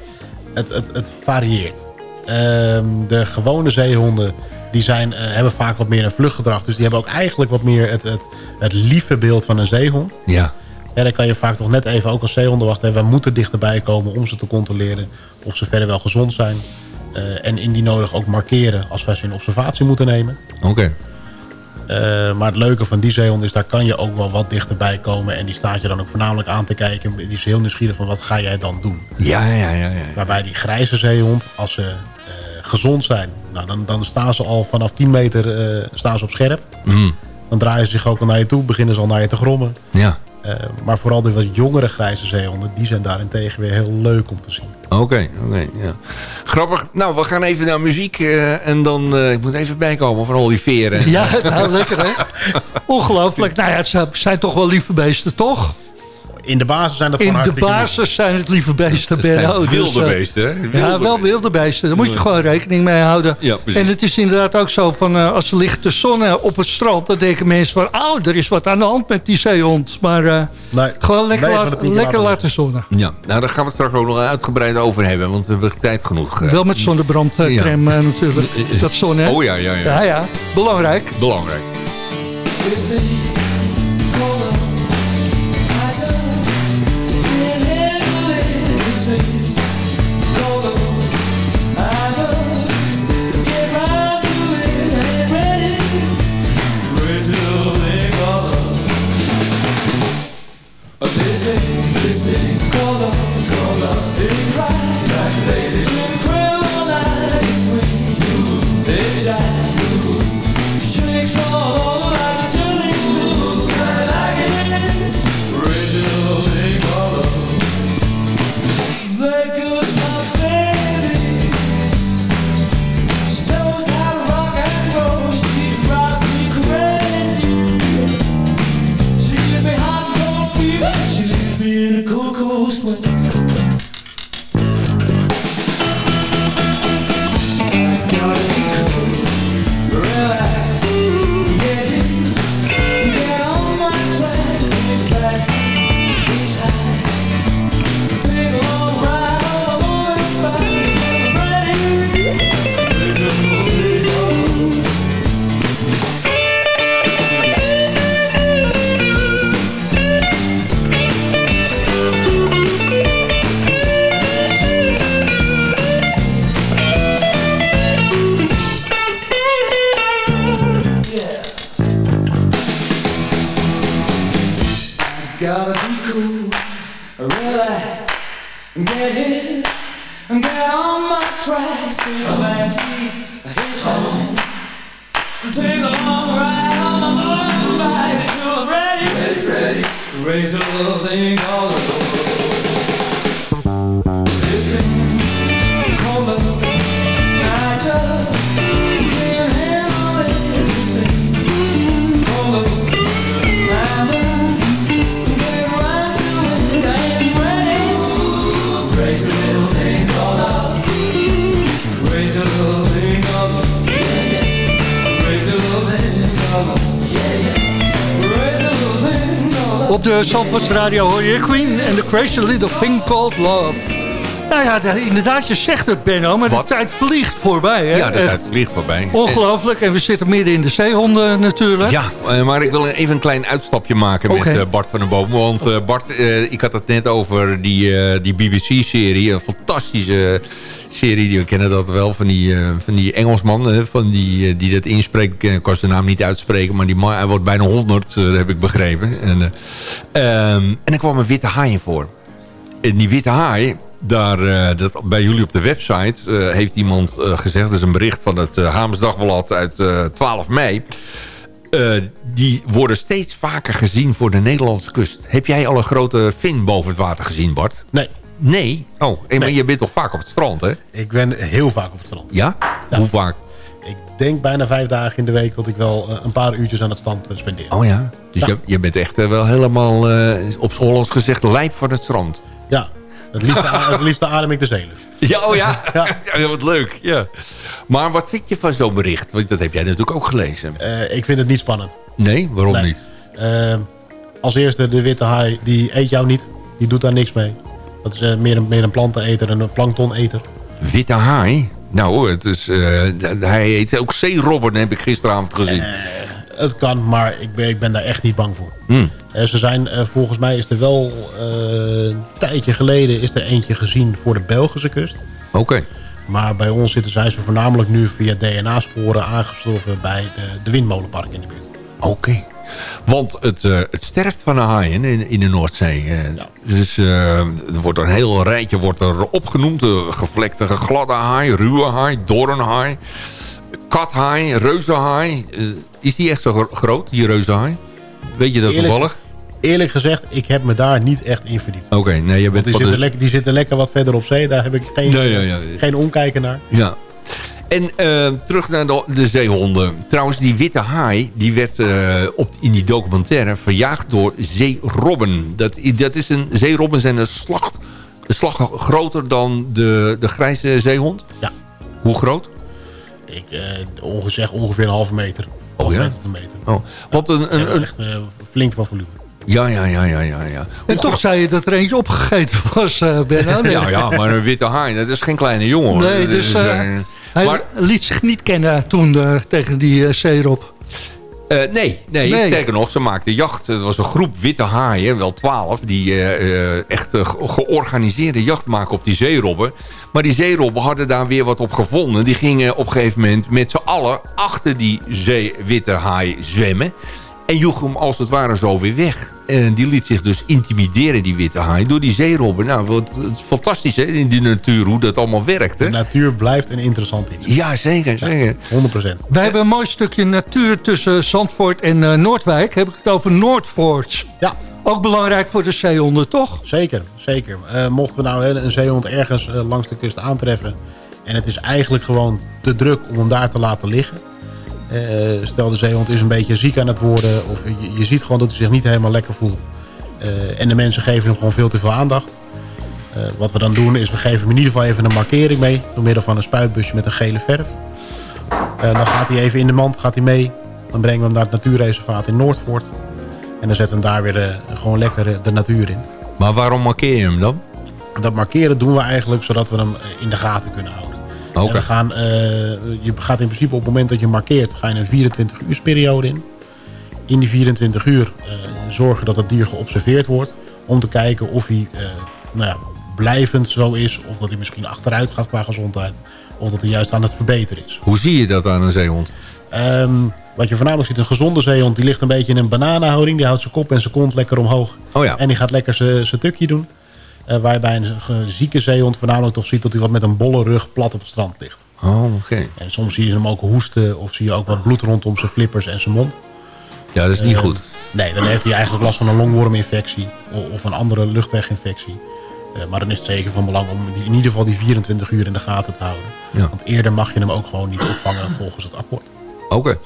het, het, het varieert. Ehm, de gewone zeehonden die zijn, eh, hebben vaak wat meer een vluchtgedrag. Dus die hebben ook eigenlijk wat meer het, het, het lieve beeld van een zeehond. Ja. En dan kan je vaak toch net even ook als zeehondenwachter... we moeten dichterbij komen om ze te controleren of ze verder wel gezond zijn. Eh, en indien nodig ook markeren als wij ze in observatie moeten nemen. Oké. Eh, maar het leuke van die zeehond is, daar kan je ook wel wat dichterbij komen. En die staat je dan ook voornamelijk aan te kijken. Die is heel nieuwsgierig van wat ga jij dan doen. Ja, ja, ja. ja. Waarbij die grijze zeehond, als ze gezond zijn... Nou, dan, dan staan ze al vanaf 10 meter eh, staan ze op scherp. Mm. Dan draaien ze zich ook al naar je toe, beginnen ze al naar je te grommen. Ja. Eh, maar vooral de wat jongere grijze zeehonden... die zijn daarentegen weer heel leuk om te zien. Oké, oké, ja. Grappig. Nou, we gaan even naar muziek. eh, en dan, eh, ik moet even bijkomen van al die veren. Ja, nou lekker hè. (laughs) Ongelooflijk. Nou ja, het zijn- zijn toch wel lieve beesten, toch? In de basis zijn dat In gewoon de hartstikke basis zijn het lieve beesten, Benno. Dus, wilde eh, beesten, hè? Ja, wel wilde beesten. Daar moet je gewoon rekening mee houden. Ja, en het is inderdaad ook zo van eh, als ze ligt te zonnen op het strand... dan denken mensen van, oh, er is wat aan de hand met die zeehond. Maar eh, Nee, gewoon lekker, laat- de lekker laten laten zonnen. Ja, nou daar gaan we het straks ook nog uitgebreid over hebben. Want we hebben tijd genoeg. eh. Wel met zonnebrandcrème eh, natuurlijk. (laughs) Dat zon, hè? Oh ja, ja, ja. Ja, ja. Belangrijk. Belangrijk. Gotta be cool, relax, get hit, get on my tracks, take a backseat, hitchhike, take a long ride on my motorbike I'm ready, ready, ready, raise a little thing called love. This Op de Zandvoorts Radio hoor je Queen en The Crazy Little Thing Called Love. Nou ja, de- inderdaad, je zegt het Benno, maar Wat? de tijd vliegt voorbij. Hè? Ja, de Echt tijd vliegt voorbij. Ongelooflijk. En we zitten midden in de zeehonden natuurlijk. Ja, eh, maar ik wil even een klein uitstapje maken met eh, Bart van den Boom. Want eh, Bart, eh, ik had het net over die, eh, die BBC-serie. Een fantastische serie, we kennen dat wel. Van die, eh, van die Engelsman, eh, van die, eh, die dat inspreekt. Ik kan zijn naam niet uitspreken, maar die man, hij wordt bijna 100, eh, heb ik begrepen. En, eh, ehm, en er kwam een witte haai in voor. En die witte haai, daar, eh, dat, bij jullie op de website eh, heeft iemand eh, gezegd... dat is een bericht van het uh, Haams Dagblad uit eh, 12 mei... Eh, die worden steeds vaker gezien voor de Nederlandse kust. Heb jij al een grote vin boven het water gezien, Bart? Nee, Nee? Oh, hey, maar Nee. je bent toch vaak op het strand, hè? ik ben heel vaak op het strand. Ja? Hoe vaak? Ik denk bijna vijf dagen in de week dat ik wel eh, een paar uurtjes aan het strand eh, spendeer. Oh ja? Dus Ja. Je, je bent echt eh, wel helemaal, op z'n Hollands gezegd, lijp van het strand. Ja, het liefste, het liefste adem ik de zeelucht. (laughs) Ja, oh ja? Ja. (laughs) ja. wat leuk. Ja. Maar wat vind je van zo'n bericht? Want dat heb jij natuurlijk ook gelezen. Ik vind het niet spannend. Nee? Waarom Nee. niet? Eh, als eerste, de witte haai, die eet jou niet. Die doet daar niks mee. Dat is eh, meer, een, meer een planteneter en een planktoneter. Witte haai? Nou, het is, eh, hij heet ook zeerobben, heb ik gisteravond gezien. Het kan, maar ik ben, ik ben daar echt niet bang voor. Hmm. Eh, ze zijn, eh, volgens mij is er wel eh, een tijdje geleden is er eentje gezien voor de Belgische kust. Oké. Maar bij ons zitten zij ze voornamelijk nu via DNA-sporen aangestorven bij de, de windmolenpark in de buurt. Oké. Want het, eh, het sterft van de haaien in, in de Noordzee. eh. Dus eh, er wordt een heel rijtje wordt er opgenoemd. Gevlekte, gladde haai, ruwe haai, doornhaai, kathaai, reuzenhaai. Is die echt zo gro- groot, die reuzenhaai? Weet je dat Eerlijk- toevallig? Eerlijk gezegd, ik heb me daar niet echt in verdiept. Oké, nee, je bent die zitten, de... lekker, die zitten lekker wat verder op zee. Daar heb ik geen, Nee, ja, ja. geen omkijken naar. Ja. En eh, terug naar de, de zeehonden. Trouwens, die witte haai... die werd eh, op, in die documentaire verjaagd door zeerobben. Dat, dat is een, zeerobben zijn een slag, een slag groter dan de, de grijze zeehond. Ja. Hoe groot? Ik eh, ongeveer, ongeveer een halve meter. Oh Half ja? meter een meter. Oh. Want een, een, een, echt flink van volume. ja, ja, ja, ja, ja, ja. En toch zei je dat er eentje opgegeten was, eh Benno. Nee. (laughs) Ja, ja, maar een witte haai, dat is geen kleine jongen. hoor. Nee, Dat dus is, hij maar- liet zich niet kennen toen eh, tegen die uh, zeerop. Nee, nee, Nee. sterker nog, ze maakten jacht. Het was een groep witte haaien, wel twaalf... die echt ge- georganiseerde jacht maken op die zeerobben. Maar die zeerobben hadden daar weer wat op gevonden. Die gingen op een gegeven moment met z'n allen... achter die zee, witte haai zwemmen. En joeg hem als het ware zo weer weg. En die liet zich dus intimideren, die witte haai... door die zeerobben. Nou, wat, het is fantastisch hè, in die natuur hoe dat allemaal werkt. De Hè? natuur blijft een interessant iets. Ja, zeker, zeker. 100%. Wij hebben een mooi stukje natuur tussen Zandvoort en eh, Noordwijk. Heb ik het over Noordvoort. Ja, Ook belangrijk voor de zeehonden, toch? zeker. zeker. Eh, mochten we nou hè, een zeehond ergens eh, langs de kust aantreffen... en het is eigenlijk gewoon te druk om hem daar te laten liggen... Eh, stel de zeehond is een beetje ziek aan het worden... of je, je ziet gewoon dat hij zich niet helemaal lekker voelt... Eh, en de mensen geven hem gewoon veel te veel aandacht. Eh, wat we dan doen is we geven hem in ieder geval even een markering mee... door middel van een spuitbusje met een gele verf. Dan gaat hij even in de mand, gaat hij mee. Dan brengen we hem naar het natuurreservaat in Noordvoort. En dan zetten we hem daar weer gewoon lekker de natuur in. Maar waarom markeer je hem dan? Dat markeren doen we eigenlijk zodat we hem in de gaten kunnen houden. En we gaan, eh, je gaat in principe op het moment dat je markeert, ga je een 24 uur periode in. In die 24 uur eh, zorgen dat het dier geobserveerd wordt. Om te kijken of hij eh, nou ja, blijvend zo is. Of dat hij misschien achteruit gaat qua gezondheid. Of dat hij juist aan het verbeteren is. Hoe zie je dat aan een zeehond? Ehm, wat je voornamelijk ziet, een gezonde zeehond, die ligt een beetje in een bananenhouding. Die houdt zijn kop en zijn kont lekker omhoog. Oh ja. En die gaat lekker zijn zijn tukje doen. Eh, waarbij een ge- zieke zeehond voornamelijk toch ziet dat hij wat met een bolle rug plat op het strand ligt. Oh, oké. En soms zie je hem ook hoesten of zie je ook wat bloed rondom zijn flippers en zijn mond. Ja, dat is niet Eh, goed. Nee, dan heeft hij eigenlijk last van een longworminfectie of een andere luchtweginfectie. Eh, maar dan is het zeker van belang om die, in ieder geval die 24 uur in de gaten te houden. Ja. Want eerder mag je hem ook gewoon niet opvangen (clears throat) volgens het akkoord. Oké.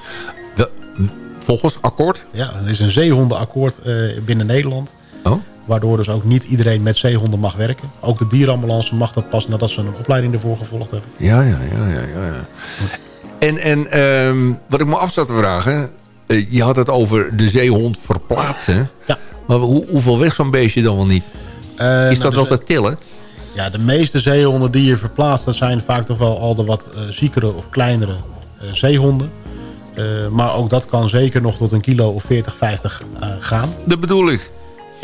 Volgens akkoord? Ja, er is een zeehondenakkoord eh, binnen Nederland. Oh. Waardoor dus ook niet iedereen met zeehonden mag werken. Ook de dierenambulance mag dat pas nadat ze een opleiding ervoor gevolgd hebben. Ja, ja, ja, ja, ja. ja. En, en ehm, wat ik me af zat te vragen... eh, je had het over de zeehond verplaatsen. Ja. Maar hoe, hoeveel weegt zo'n beestje dan wel niet? Eh, Is nou, dat dus, wel te tillen? Ja, de meeste zeehonden die je verplaatst... dat zijn vaak toch wel al de wat eh, ziekere of kleinere eh, zeehonden. Eh, maar ook dat kan zeker nog tot een kilo of 40, 50 eh, gaan. Dat bedoel ik.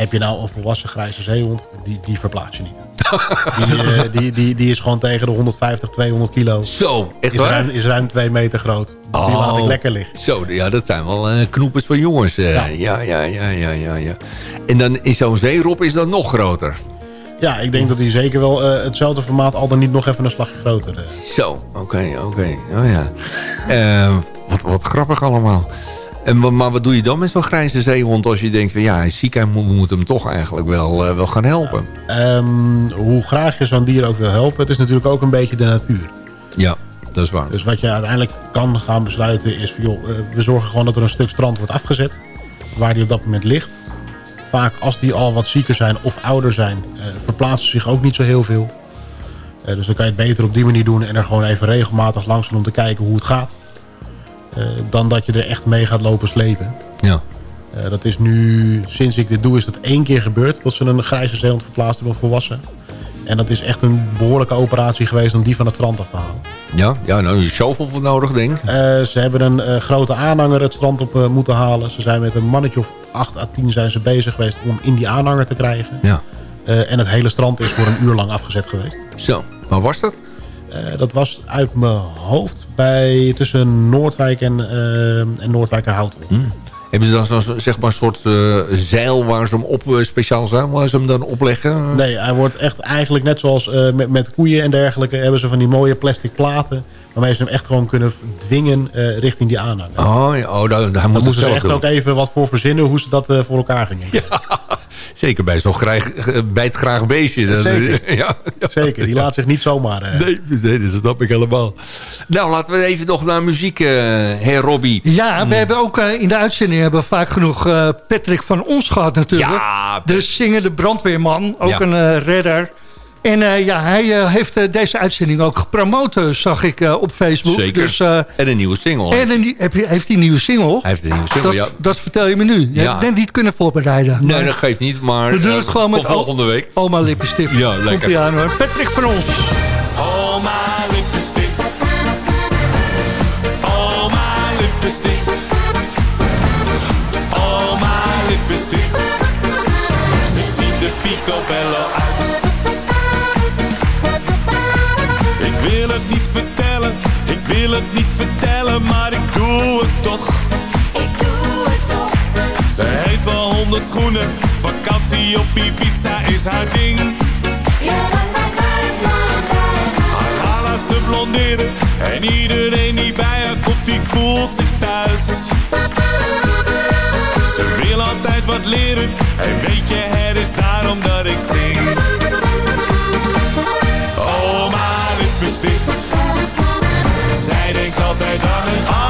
Heb je nou een volwassen grijze zeehond, die, die verplaats je niet. die, eh, die, die, die is gewoon tegen de 150, 200 kilo. Zo, echt Is waar? ruim, is ruim twee meter groot. Die Oh. laat ik lekker liggen. Zo, ja, dat zijn wel eh, knoepers van jongens. eh. Ja. ja. Ja, ja, ja, ja, ja, En dan is zo'n zeerop is dan nog groter. Ja, ik denk dat hij zeker wel eh, hetzelfde formaat al dan niet nog even een slagje groter is. Zo, oké, oké. Oh ja. Wat, wat grappig allemaal. En, maar wat doe je dan met zo'n grijze zeehond als je denkt van ja, hij is ziek en we moeten hem toch eigenlijk wel, eh, wel gaan helpen? Ehm, hoe graag je zo'n dier ook wil helpen, het is natuurlijk ook een beetje de natuur. Ja, dat is waar. Dus wat je uiteindelijk kan gaan besluiten is van, joh, eh, we zorgen gewoon dat er een stuk strand wordt afgezet. Waar die op dat moment ligt. Vaak als die al wat zieker zijn of ouder zijn, eh, verplaatsen ze zich ook niet zo heel veel. Dus dan kan je het beter op die manier doen en er gewoon even regelmatig langs gaan om te kijken hoe het gaat. Eh, dan dat je er echt mee gaat lopen slepen. Ja. Eh, dat is nu, sinds ik dit doe, is dat één keer gebeurd. Dat ze een grijze zeehond verplaatst hebben, een volwassen. En dat is echt een behoorlijke operatie geweest om die van het strand af te halen. Ja, ja nou, je shovel voor nodig, denk ik. Eh, ze hebben een grote aanhanger het strand op moeten halen. Ze zijn met een mannetje of 8 à 10 zijn ze bezig geweest om in die aanhanger te krijgen. Ja. En het hele strand is voor een uur lang afgezet geweest. Zo, waar was dat? Eh, dat was uit mijn hoofd bij, tussen Noordwijk en, eh en Noordwijk en Houten. Hebben ze dan zo'n zeg maar, een soort eh, zeil waar ze hem op, speciaal zeil, waar ze hem dan opleggen? Nee, hij wordt echt eigenlijk net zoals met, met koeien en dergelijke... hebben ze van die mooie plastic platen... waarmee ze hem echt gewoon kunnen dwingen richting die aanhanger. Oh, ja, oh daar, daar moesten ze echt doen. ook even wat voor verzinnen... hoe ze dat voor elkaar gingen. (laughs) Zeker bij zo'n graag- bijt graag beestje. Zeker. (laughs) ja. Zeker, die laat zich niet zomaar... eh, Nee, nee, dat snap ik helemaal. Nou, laten we even nog naar muziek, eh heer Robbie. Ja, we hebben ook eh, in de uitzending hebben we vaak genoeg eh, Patrick van ons gehad natuurlijk. Ja, de zingende brandweerman, ook Ja. een redder. En eh, ja, hij eh, heeft eh, deze uitzending ook gepromoot, zag ik op Facebook. Zeker. Dus, eh, en een nieuwe single. en een, nie- heb je, heeft hij een nieuwe single? Hij heeft een nieuwe single, dat, ja. dat vertel je me nu. Je Ja. hebt net niet kunnen voorbereiden. Nee, Maar dat geeft niet, maar... we doen het gewoon met tot volgende week. oma lippenstift. Ja, lekker. Komt-ie aan hoor. Patrick van ons. Oma lippenstift. Oma lippenstift. Oma lippenstift. Ze ziet er picobello wil het niet vertellen, maar ik doe het toch. Ik doe het toch. Ze heeft wel honderd schoenen, vakantie op Ibiza is haar ding. Haar haar laat ze blonderen En iedereen die bij haar komt die voelt zich thuis Ze wil altijd wat leren En weet je het is daarom dat ik zing denkt altijd aan een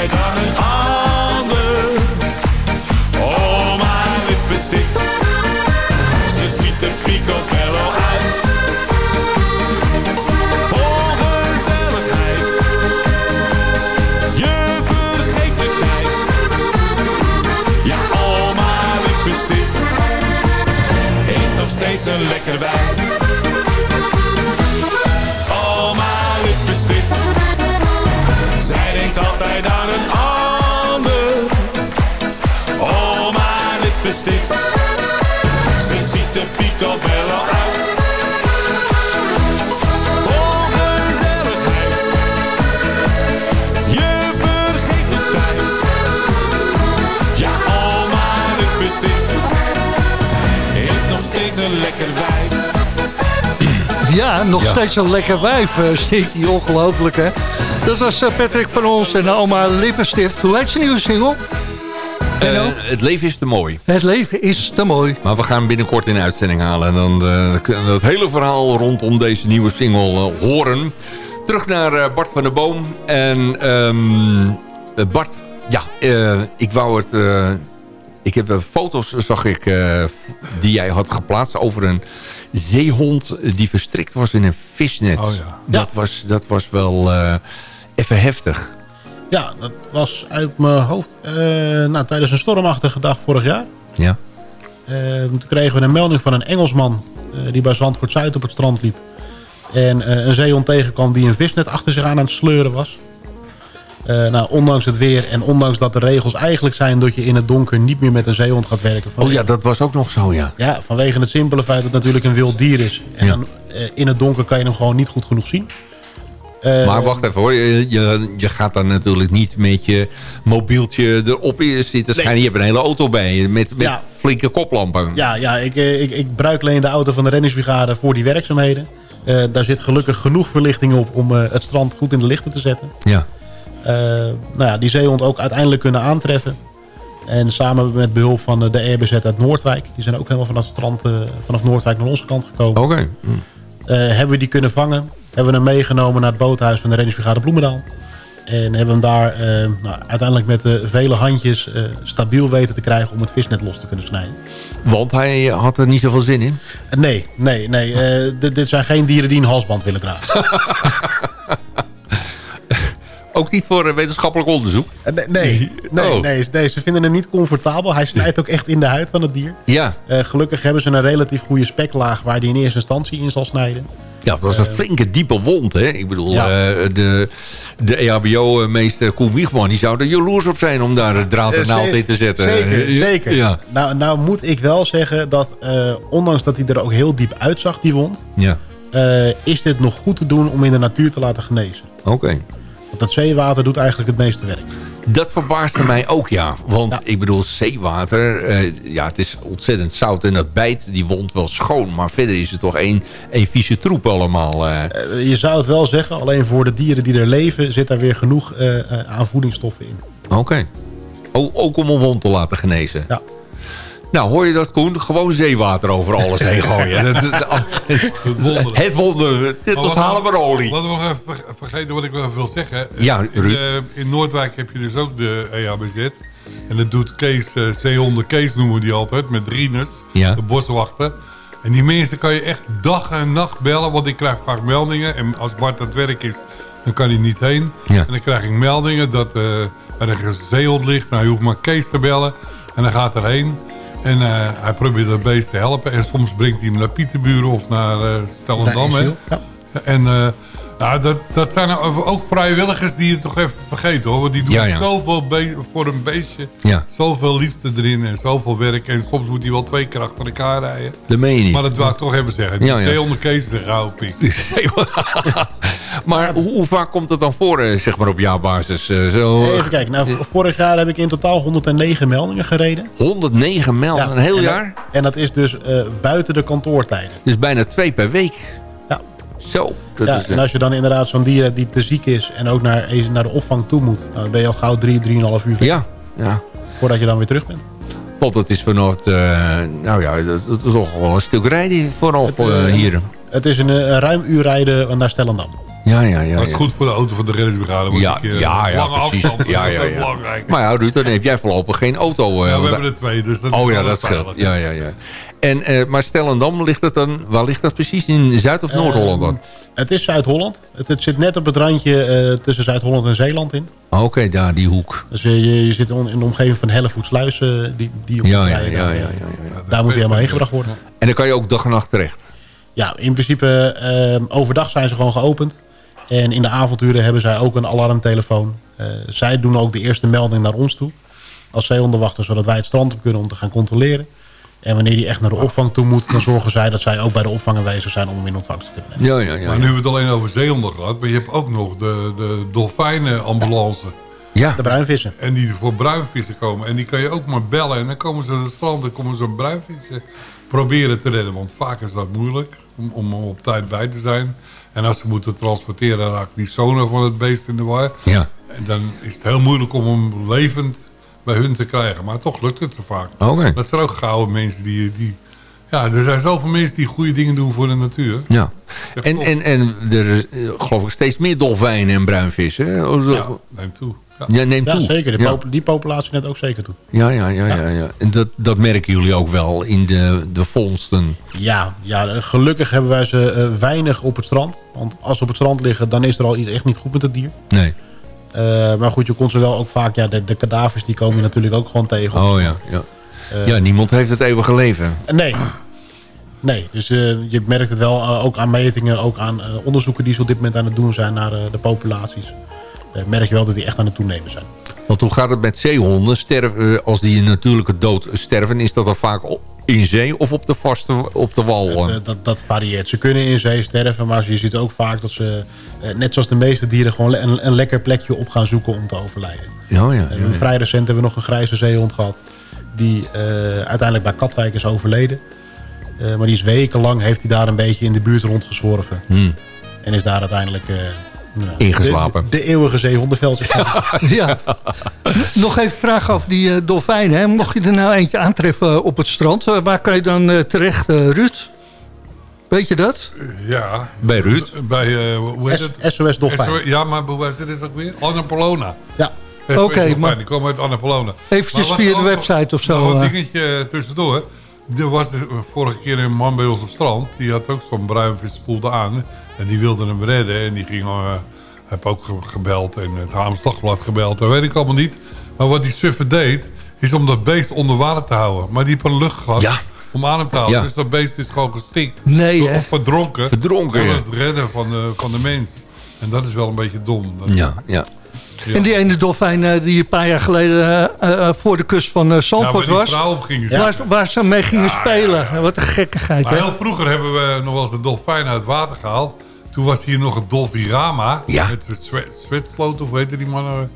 Denkt altijd aan een lekker wijf. Ja, nog Ja. steeds een lekker wijf, uh, zingt die ongelooflijk, hè? Dat was eh, Patrick van ons en oma Lippenstift. Hoe heet zijn nieuwe single? Eh, het leven is te mooi. Het leven is te mooi. Maar we gaan binnenkort in uitzending halen. En dan eh, kunnen we het hele verhaal rondom deze nieuwe single eh, horen. Terug naar eh, Bart van der Boom. En ehm, eh, Bart, ja, eh, ik wou het... ik heb eh, foto's, zag ik, eh, die jij had geplaatst over een zeehond die verstrikt was in een visnet. Oh ja. dat, was, dat was wel eh, even heftig. Ja, dat was uit mijn hoofd eh, nou, tijdens een stormachtige dag vorig jaar. Ja. Eh, toen kregen we een melding van een Engelsman eh, die bij Zandvoort Zuid op het strand liep. En eh, een zeehond tegenkwam die een visnet achter zich aan aan het sleuren was. Eh, nou, ondanks het weer en ondanks dat de regels eigenlijk zijn dat je in het donker niet meer met een zeehond gaat werken. Oh ja, dat was ook nog zo, ja. Ja, vanwege het simpele feit dat het natuurlijk een wild dier is. En Ja. dan eh, in het donker kan je hem gewoon niet goed genoeg zien. Eh, maar wacht even hoor, je, je, je gaat dan natuurlijk niet met je mobieltje erop in zitten schijnen. Je hebt een hele auto bij je met, met Ja. flinke koplampen. Ja, ja ik, ik, ik bruik alleen de auto van de reddingsbrigade voor die werkzaamheden. Daar zit gelukkig genoeg verlichting op om het strand goed in de lichten te zetten. Ja. Eh, nou ja, die zeehond ook uiteindelijk kunnen aantreffen. En samen met behulp van eh, de RBZ uit Noordwijk. Die zijn ook helemaal vanaf het strand, eh, vanaf Noordwijk naar onze kant gekomen. Oké. Hm. Hebben we die kunnen vangen. Hebben we hem meegenomen naar het boothuis van de reddingsbrigade Bloemendaal. En hebben we hem daar nou, uiteindelijk met vele handjes stabiel weten te krijgen om het visnet los te kunnen snijden. Want hij had er niet zoveel zin in. Nee, nee, nee. dit- dit zijn geen dieren die een halsband willen dragen. (laughs) Ook niet voor eh, wetenschappelijk onderzoek. Eh, nee, nee, (laughs) nee, Oh. nee, nee, ze vinden hem niet comfortabel. Hij snijdt ook echt in de huid van het dier. Ja. Eh, gelukkig hebben ze een relatief goede speklaag waar hij in eerste instantie in zal snijden. Ja, dat was een flinke diepe wond, hè? Ik bedoel, Ja. de, de EHBO-meester Koen Wiegman... die zou er jaloers op zijn om daar draad en naald in te zetten. Zeker, zeker. Ja, Nou, nou moet ik wel zeggen dat ondanks dat hij er ook heel diep uitzag, die wond... ja. is dit nog goed te doen om in de natuur te laten genezen. oké. Want dat zeewater doet eigenlijk het meeste werk. Dat verbaasde mij ook, ja. Want ik bedoel, zeewater, eh, ja, het is ontzettend zout en dat bijt die wond wel schoon. Maar verder is het toch één, één vieze troep allemaal. eh. Eh, je zou het wel zeggen, alleen voor de dieren die er leven... zit daar weer genoeg eh, eh, aan voedingsstoffen in. Oké. O- ook om een wond te laten genezen. Ja. Nou, hoor je dat, Koen? Gewoon zeewater over alles heen gooien. (laughs) Dat is, Het wonder. het wonder. Dit was halen maar olie. Wat we nog even ver- vergeten, wat ik wel even wil zeggen. Ja, In, Ruud. eh, in Noordwijk heb je dus ook de EHBZ. En dat doet Kees, eh zeehonden Kees noemen we die altijd, met Rinus, Ja. de boswachter. En die mensen kan je echt dag en nacht bellen, want ik krijg vaak meldingen. En als Bart aan het werk is, dan kan hij niet heen. Ja. En dan krijg ik meldingen dat eh, er een zeehond ligt. Nou, je hoeft maar Kees te bellen. En dan gaat erheen. En eh, hij probeert dat beest te helpen. En soms brengt hij hem naar Pieterburen of naar eh Stellendam. Ja. En eh, nou, dat, dat zijn nou ook vrijwilligers die je toch even vergeten hoor. Want die doen Ja, ja. zoveel voor een beestje. Zoveel liefde erin en zoveel werk. En soms moet hij wel twee keer achter elkaar rijden. Dat meen je niet. Maar dat wil ik toch even zeggen. Die ja. 200 kees is een gouden piek. Maar hoe, hoe vaak komt het dan voor, eh, zeg maar, op jaarbasis? Eh, zo, Even kijken, nou, vorig jaar heb ik in totaal 109 meldingen gereden. 109 melden, Ja, een heel en dat- jaar? en dat is dus eh, buiten de kantoortijden. Dus bijna twee per week. Ja. Zo. Dat ja, is, en als je dan inderdaad zo'n dier hebt die te ziek is... en ook naar, naar de opvang toe moet... Nou, dan ben je al gauw drie, drieënhalf uur ver, ja, ja. voordat je dan weer terug bent. Want het is vanaf, eh, nou ja, dat, is toch wel een stuk rijden vooral Het, voor, hier. Het is een, een ruim uur rijden naar Stellendam. Ja, ja, ja. Dat is ja. goed voor de auto van de reddingsbrigade. Ja, eh, ja, ja, lange precies. afstand, Ja, ja, ja. belangrijk. Maar ja, Ruud, dan heb jij voorlopig geen auto. eh, ja, we hebben er twee, dus dat is oh ja, dat scheelt. Ja, ja, ja. En, eh, maar Stellendam, ligt het dan, waar ligt dat precies? In Zuid- of Noord-Holland dan? Ehm, het is Zuid-Holland. Het, het zit net op het randje eh, tussen Zuid-Holland en Zeeland in. Oké, daar, die hoek. Dus je, je zit on- in de omgeving van Hellevoetsluis. eh, die, die Ja, ja, ja, ja, ja, ja. Daar moet hij helemaal heen gebracht worden. En dan kan je ook dag en nacht terecht. Ja, in principe ehm, overdag zijn ze gewoon geopend. En in de avonturen hebben zij ook een alarmtelefoon. Eh, zij doen ook de eerste melding naar ons toe. Als zeehondenwachter, zodat wij het strand op kunnen om te gaan controleren. En wanneer die echt naar de opvang toe moet... dan zorgen zij dat zij ook bij de opvang aanwezig zijn om hem in ontvangst te kunnen nemen. Ja, ja, ja. Maar nu hebben we het alleen over zeehonden gehad. Maar je hebt ook nog de, de dolfijnenambulance. Ja. De bruinvissen. En die voor bruinvissen komen. En die kan je ook maar bellen. En dan komen ze naar het strand en komen ze een bruinvissen proberen te redden. Want vaak is dat moeilijk om, om op tijd bij te zijn. En als ze moeten transporteren, raakt die sonar van het beest in de war. Ja. En dan is het heel moeilijk om hem levend bij hun te krijgen. Maar toch lukt het zo vaak. Oké. Dat zijn ook gouden mensen die, die... Ja, er zijn zoveel mensen die goede dingen doen voor de natuur. Ja. En, en, en er is eh, geloof ik steeds meer dolfijnen en bruinvissen. Ja, neem toe. Ja. Neemt Ja, toe. zeker. De ja. pop- die populatie net ook zeker toe. Ja, ja, ja, ja, ja. En dat, dat merken jullie ook wel in de, de vondsten. Ja, ja, gelukkig hebben wij ze eh, weinig op het strand. Want als ze op het strand liggen, dan is er al iets echt niet goed met het dier. Nee. Eh, maar goed, je kon ze wel ook vaak... Ja, de, de kadavers die komen je natuurlijk ook gewoon tegen. Oh ja, ja. Eh, Ja, niemand heeft het eeuwige leven. Nee. Nee, dus je merkt het wel ook aan metingen, ook aan onderzoeken die ze op dit moment aan het doen zijn naar de populaties. Eh, merk je wel dat die echt aan het toenemen zijn. Want hoe gaat het met zeehonden? Sterven, eh, als die een natuurlijke dood sterven, is dat dan vaak in zee of op de vaste op de wal? Het, eh, dat, dat varieert. Ze kunnen in zee sterven, maar je ziet ook vaak dat ze, net zoals de meeste dieren, gewoon een, een lekker plekje op gaan zoeken om te overlijden. Ja, ja, En ja, ja. Vrij recent hebben we nog een grijze zeehond gehad, die uiteindelijk bij Katwijk is overleden. Maar die is wekenlang, heeft hij daar een beetje in de buurt rondgezworven. Hmm. En is daar uiteindelijk... Ingeslapen. De, de eeuwige zeehondenveldjes. (laughs) ja. Nog even vragen over die eh, dolfijn. Hè? Mocht je er nou eentje aantreffen eh, op het strand... eh, waar kan je dan terecht, Ruud? Weet je dat? Ja. Bij Ruud? Bij, eh, hoe heet S- het? SOS Dolfijn. Ja, maar hoe heet het ook weer? Annapolona. Ja. SOS Oké, Dolfijn, maar- Die komen uit Annapolona. Eventjes via de nog- website of zo, Nog een dingetje tussendoor. Er was de vorige keer een man bij ons op strand. Die had ook zo'n spoelde aan. En die wilde hem redden. En die ging... eh heb ook ge- gebeld en het Haamslagblad gebeld. Dat weet ik allemaal niet. Maar wat die suffer deed... is om dat beest onder water te houden. Maar die heeft een luchtgas Ja. om adem te houden. Ja. Dus dat beest is gewoon gestikt. Nee? Of verdronken. Verdronken, Door ja. het redden van de, van de mens. En dat is wel een beetje dom. Dat- Ja, ja. Ja. En die ene dolfijn eh, die een paar jaar geleden eh, voor de kust van eh, Ja, Zandvoort die was... vrouw op ging Waar, ze mee gingen spelen. Wat een gekkigheid, Maar heel vroeger hebben we nog wel eens de dolfijn uit het water gehaald. Toen was hier nog een dolfirama. Ja. Met Zwetsloot, of weet je die mannen.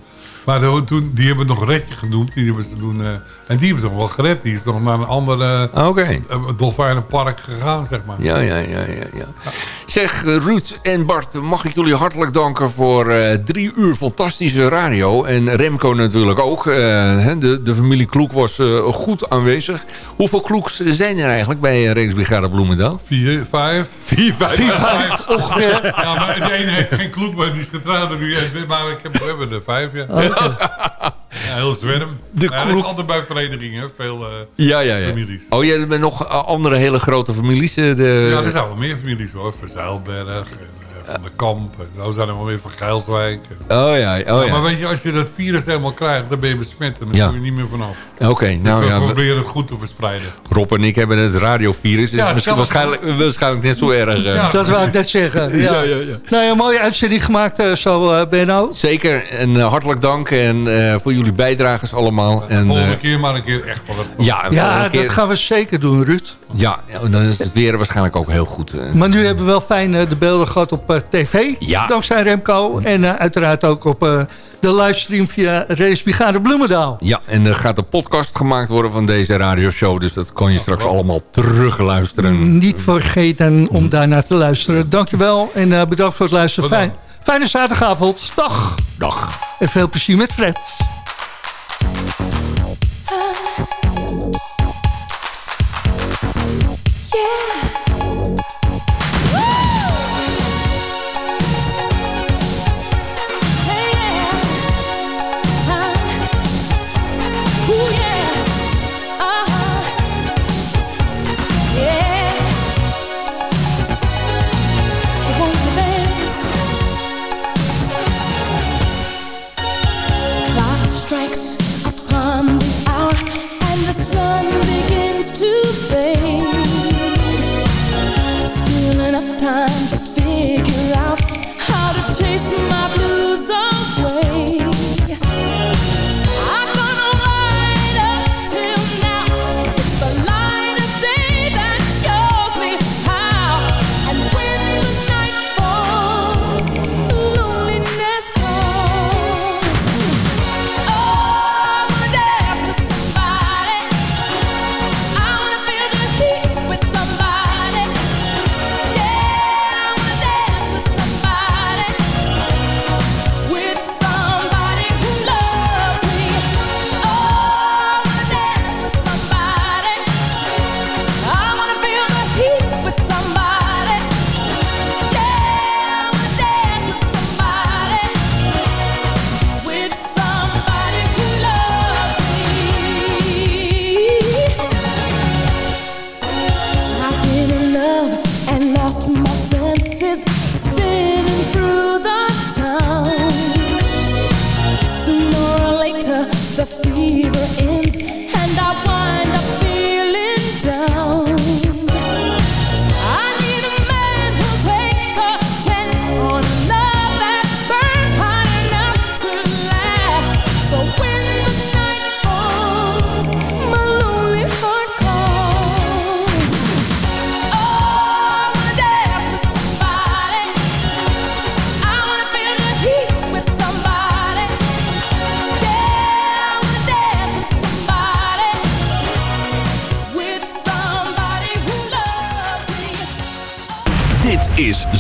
Maar de- toen, die hebben nog Redje genoemd. Die hebben ze toen, eh, en die hebben ze nog wel gered. Die is nog naar een ander eh, Oké. eh, dolfijnenpark gegaan, zeg maar. Ja, ja, ja, ja, ja. Zeg, eh, Ruud en Bart, mag ik jullie hartelijk danken voor eh, drie uur fantastische radio. En Remco natuurlijk ook. Eh, hè, de, de familie Kloek was eh, goed aanwezig. Hoeveel Kloeks zijn er eigenlijk bij eh, Rijksbrigade Bloemendaal? Vier, vijf. Vier, vijf. Vier, vijf. Ongeveer. Ja, maar de ene heeft geen kloek, maar die is getrouwd. en die heeft- Maar ik heb, we hebben er vijf, ja. Ja, heel zwerm. De ja, dat is kloek. altijd bij verenigingen, veel eh, Ja, ja, ja. families. Oh, jij bent nog eh, andere hele grote families? eh, De... Ja, er zijn wel meer families hoor. Verzeilberg en Van de Kamp. En nou zijn er wel meer van Geilswijk. En- Oh ja, oh Ja, ja. maar weet je, als je dat virus helemaal krijgt, dan ben je besmet. En dan Ja. kom je niet meer vanaf. Oké, nou dus we ja. we- proberen het goed te verspreiden. Rob en ik hebben het radiovirus. Dus Ja, misschien waarschijnlijk, waarschijnlijk net zo erg. eh. Dat wou ik net zeggen. Ja. (laughs) Ja, ja, ja. Nou ja, mooie uitzending gemaakt eh, zo, eh, Benno. Zeker, en eh, hartelijk dank en, eh, voor jullie bijdrages allemaal. En, Volgende eh, keer maar een keer echt van het ja, Ja, keer- dat gaan we zeker doen, Ruud. ja, en dan is het weer waarschijnlijk ook heel goed. eh. Maar nu hebben we wel fijn eh, de beelden gehad op eh, tv. Ja. Dankzij Remco. En eh, uiteraard ook op eh, de livestream via Racebrigade Bloemendaal. Ja, en er gaat een podcast gemaakt worden van deze radioshow. Dus dat kan je straks allemaal terugluisteren. Niet vergeten om daarnaar te luisteren. Dankjewel en bedankt voor het luisteren. Fijn, fijne zaterdagavond. Dag. Dag. En veel plezier met Fred.